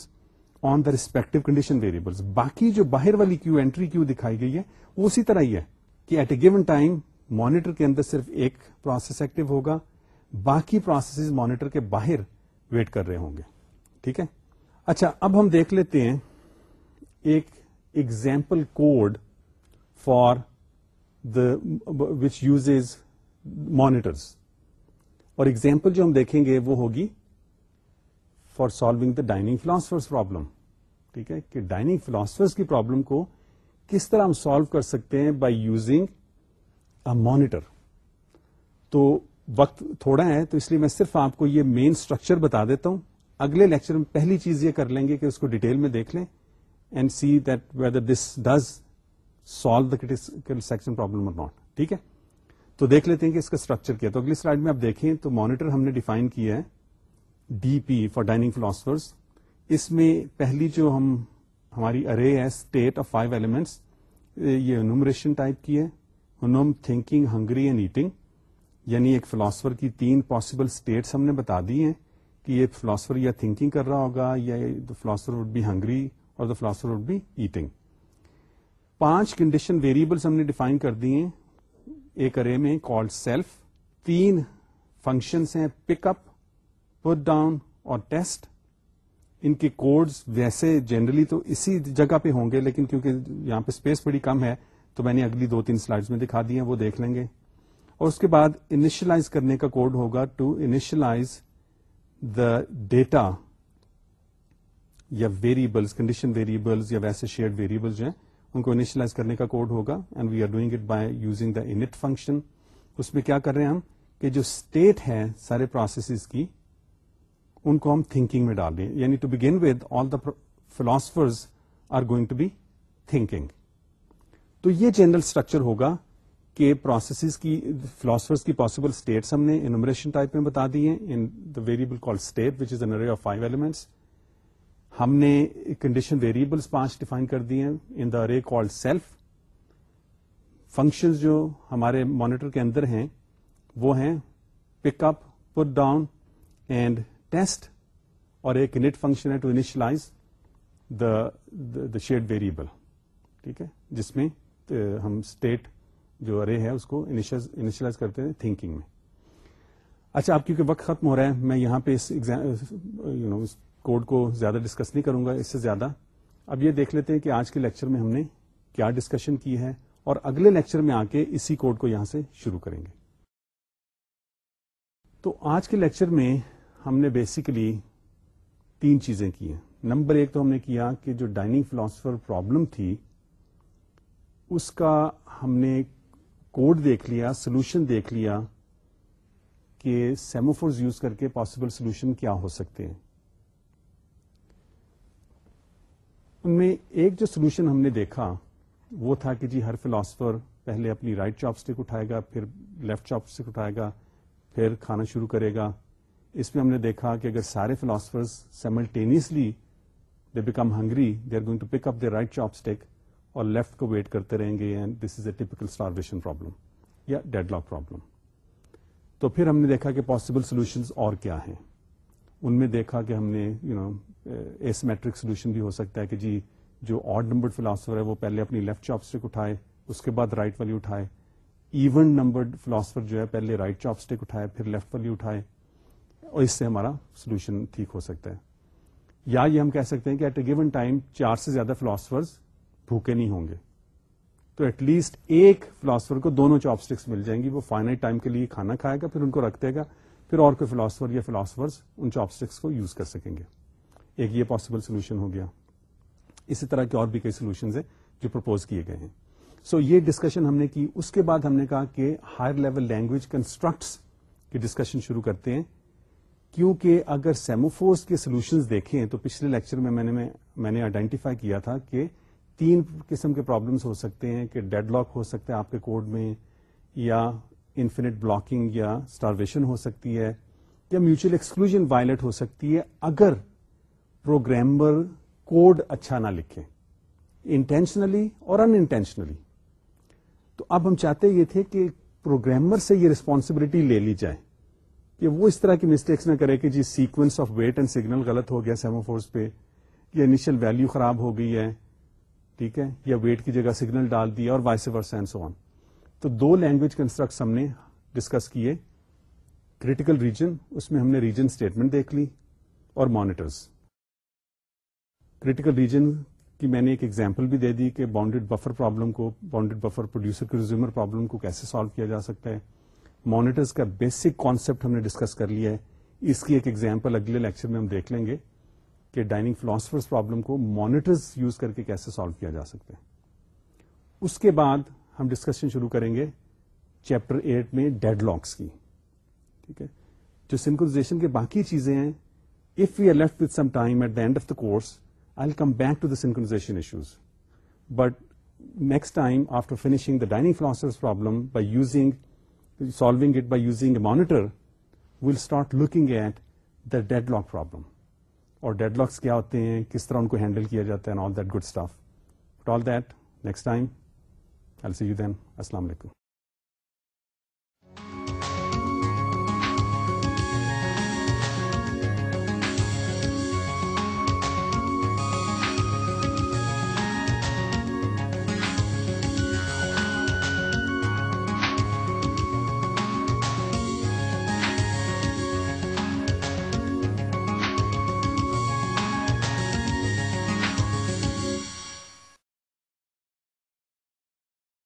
Speaker 1: on the respective condition variable باقی جو باہر والی کیو اینٹری کیو دکھائی گئی ہے، وہ اسی طرح ہی ہے کہ at a given time monitor کے اندر صرف ایک پروسیس ایکٹیو ہوگا، باقی پروسیس مانیٹر کے باہر ویٹ کر رہے ہوں گے۔ ٹھیک ہے؟ اچھا اب ہم دیکھ لیتے ہیں ایک example code for the which use monitors اور ایگزامپل جو ہم دیکھیں گے وہ ہوگی for solving the dining philosophers problem ٹھیک ہے؟ کہ ڈائننگ فلاسفرس کی پرابلم کو کس طرح ہم سالو کر سکتے ہیں بائی یوزنگ مانیٹر تو وقت تھوڑا ہے، تو اس لیے میں صرف آپ کو یہ مین اسٹرکچر بتا دیتا ہوں۔ اگلے لیکچر میں پہلی چیز یہ کر لیں گے کہ اس کو ڈیٹیل میں دیکھ لیں and see that whether this does solve the critical section problem اور ناٹ ٹھیک ہے؟ تو دیکھ لیتے ہیں کہ اس کا اسٹرکچر کیا تو اگلی سلائڈ میں آپ دیکھیں تو مانیٹر ہم نے ڈیفائن کیا ہے۔ D P for dining philosophers اس میں پہلی جو ہم ہماری ارے ہے اسٹیٹ آف فائیو ایلیمنٹس یہ نومریشن ٹائپ کی ہے enum thinking hungry and eating یعنی ایک فلاسفر کی تین پاسبل اسٹیٹس ہم نے بتا دی ہیں کہ یہ فلاسفر یا تھنکنگ کر رہا ہوگا یا the philosopher would be hungry اور the philosopher would be eating پانچ کنڈیشن ویریبلس ہم نے ڈیفائن کر دی ہیں، ایک ارے میں کالڈ سیلف تین فنکشنس ہیں پک اپ پٹ ڈاؤن اور ٹیسٹ۔ ان کے کوڈز ویسے جنرلی تو اسی جگہ پہ ہوں گے، لیکن کیونکہ یہاں پہ اسپیس بڑی کم ہے، تو میں نے اگلی دو تین سلائڈز میں دکھا دی ہیں، وہ دیکھ لیں گے۔ اور اس کے بعد انیشلائز کرنے کا کوڈ ہوگا ٹو انیشلائز دا ڈیٹا۔ یا ویریبلس کنڈیشن ویریبلس یا ویسے شیئرڈ ویریبلس جو ہیں، ان کو انیشلائز کرنے کا کوڈ ہوگا۔ And we are doing it by using the init function اس میں کیا کر رہے ہیں ہم؟ کہ جو اسٹیٹ ہے سارے پروسیسز کی ان کو ہم تھنکنگ میں ڈال رہے ہیں یعنی to begin with all the philosophers are going to be thinking تو یہ جنرل اسٹرکچر ہوگا کہ پروسیسز کی فلاسفرس کی پاسبل اسٹیٹس ہم نے انومریشن ٹائپ میں بتا دی ہیں in the variable call state which is an array of five elements ہم نے کنڈیشن ویریبلس پانچ ڈیفائن کر دی ہیں in the array call self function جو ہمارے مانیٹر کے اندر ہیں، وہ ہیں pick up put down and test اور ایک نیٹ فنکشن ہے to initialize the shared variable, ٹھیک ہے؟ جس میں ہم اسٹیٹ جو ارے ہے، اس کو انیشلائز کرتے ہیں تھنکنگ میں۔ اچھا آپ کیونکہ وقت ختم ہو رہا ہے، میں یہاں پہ اس یو نو اس کوڈ کو زیادہ ڈسکس نہیں کروں گا، اس سے زیادہ۔ اب یہ دیکھ لیتے ہیں کہ آج کے لیکچر میں ہم نے کیا ڈسکشن کی ہے اور اگلے لیکچر میں آ کے اسی کوڈ کو یہاں سے شروع کریں گے۔ تو آج کے لیکچر میں ہم نے بیسیکلی تین چیزیں کی ہیں۔ نمبر ایک تو ہم نے کیا کہ جو ڈائننگ فلاسفر پرابلم تھی، اس کا ہم نے کوڈ دیکھ لیا سولوشن دیکھ لیا کہ سیموفورز یوز کر کے پاسبل سولوشن کیا ہو سکتے ہیں۔ ان میں ایک جو سولوشن ہم نے دیکھا، وہ تھا کہ جی ہر فلاسفر پہلے اپنی رائٹ چاپ اسٹک اٹھائے گا، پھر لیفٹ چاپ اسٹک اٹھائے گا، پھر کھانا شروع کرے گا۔ اس میں ہم نے دیکھا کہ اگر سارے philosophers simultaneously they become hungry they are going to pick up the right chopstick اور لیفٹ کو ویٹ کرتے رہیں گے and this is a typical starvation problem یا ڈیڈ لاک پرابلم تو پھر ہم نے دیکھا کہ پاسبل سولوشنز اور کیا ہیں؟ ان میں دیکھا کہ ہم نے you know asymmetric solution بھی ہو سکتا ہے کہ جی جو آڈ نمبر فلاسفر ہے وہ پہلے اپنی لیفٹ چاپ اسٹک اٹھائے، اس کے بعد رائٹ والی اٹھائے ایون نمبرڈ فلاسفر جو ہے پہلے رائٹ چاپ اسٹک اٹھائے، پھر لیفٹ والی اٹھائے اور اس سے ہمارا سولوشن ٹھیک ہو سکتا ہے۔ یا یہ ہم کہہ سکتے ہیں کہ ایٹ اے گیون ٹائم چار سے زیادہ فلاسفرز بھوکے نہیں ہوں گے۔ تو ایٹ لیسٹ ایک فلاسفر کو دونوں چاپسٹکس مل جائیں گی۔ وہ فائنائٹ ٹائم کے لیے کھانا کھائے گا پھر ان کو رکھ دے گا پھر اور کوئی فلاسفر یا فلاسفرز ان چاپ کو یوز کر سکیں گے۔ ایک یہ پاسبل سولوشن ہو گیا۔ اسی طرح کے اور بھی کئی سولوشن ہیں جو پرپوز کیے گئے ہیں۔ سو so, یہ ڈسکشن ہم نے کی۔ اس کے بعد ہم نے کہا کہ ہائر لیول لینگویج کنسٹرکٹس کی ڈسکشن شروع کرتے ہیں۔ کیونکہ اگر سیموفورس کے سولوشنز دیکھیں تو پچھلے لیکچر میں میں نے میں نے آئیڈینٹیفائی کیا تھا کہ تین قسم کے پرابلمس ہو سکتے ہیں، کہ ڈیڈ لاک ہو سکتا ہے آپ کے کوڈ میں، یا انفینٹ بلاکنگ یا اسٹارویشن ہو سکتی ہے، یا میوچل ایکسکلوژن وائلٹ ہو سکتی ہے، اگر پروگرامر کوڈ اچھا نہ لکھے انٹینشنلی اور ان انٹینشنلی تو اب ہم چاہتے یہ تھے کہ پروگرامر سے یہ ریسپانسبلٹی لے لی جائے۔ کہ وہ اس طرح کی مسٹیکس نہ کرے کہ جی sequence of wait and signal غلط ہو گیا سیموفورس پہ، یا انیشل ویلو خراب ہو گئی ہے، ٹھیک ہے، یا ویٹ کی جگہ سگنل ڈال دیا اور وائس سو آن تو دو لینگویج کنسٹرکٹس ہم نے ڈسکس کیے کریٹیکل ریجن اس میں ہم نے ریجن اسٹیٹمنٹ دیکھ لی، اور مانیٹرز کریٹیکل ریجن کی میں نے ایک ایگزامپل بھی دے دی کہ باؤنڈیڈ بفر پرابلم کو bounded buffer producer consumer problem کو کیسے سالو کیا جا سکتا ہے۔ مانیٹرز کا بیسک کانسیپٹ ہم نے ڈسکس کر لیا ہے۔ اس کی ایک ایگزامپل اگلے لیکچر میں ہم دیکھ لیں گے کہ ڈائننگ فلاسفرز پرابلم کو مانیٹرز یوز کر کے کیسے سالو کیا جا سکتا ہے۔ اس کے بعد ہم ڈسکشن شروع کریں گے چیپٹر ایٹ میں ڈیڈ لاکس کی۔ ٹھیک ہے؟ جو سنکوزیشن کے باقی چیزیں ہیں۔ If you are left with some time at the end of the course I come back to the synchronization issues but next time after finishing the dining philosophers problem by using solving it by using a monitor, we'll start looking at the deadlock problem. اور deadlocks کیا ہوتے ہیں کس طرح ان کو handle کیا جاتا ہے all that good stuff all that next time see you then السلام علیکم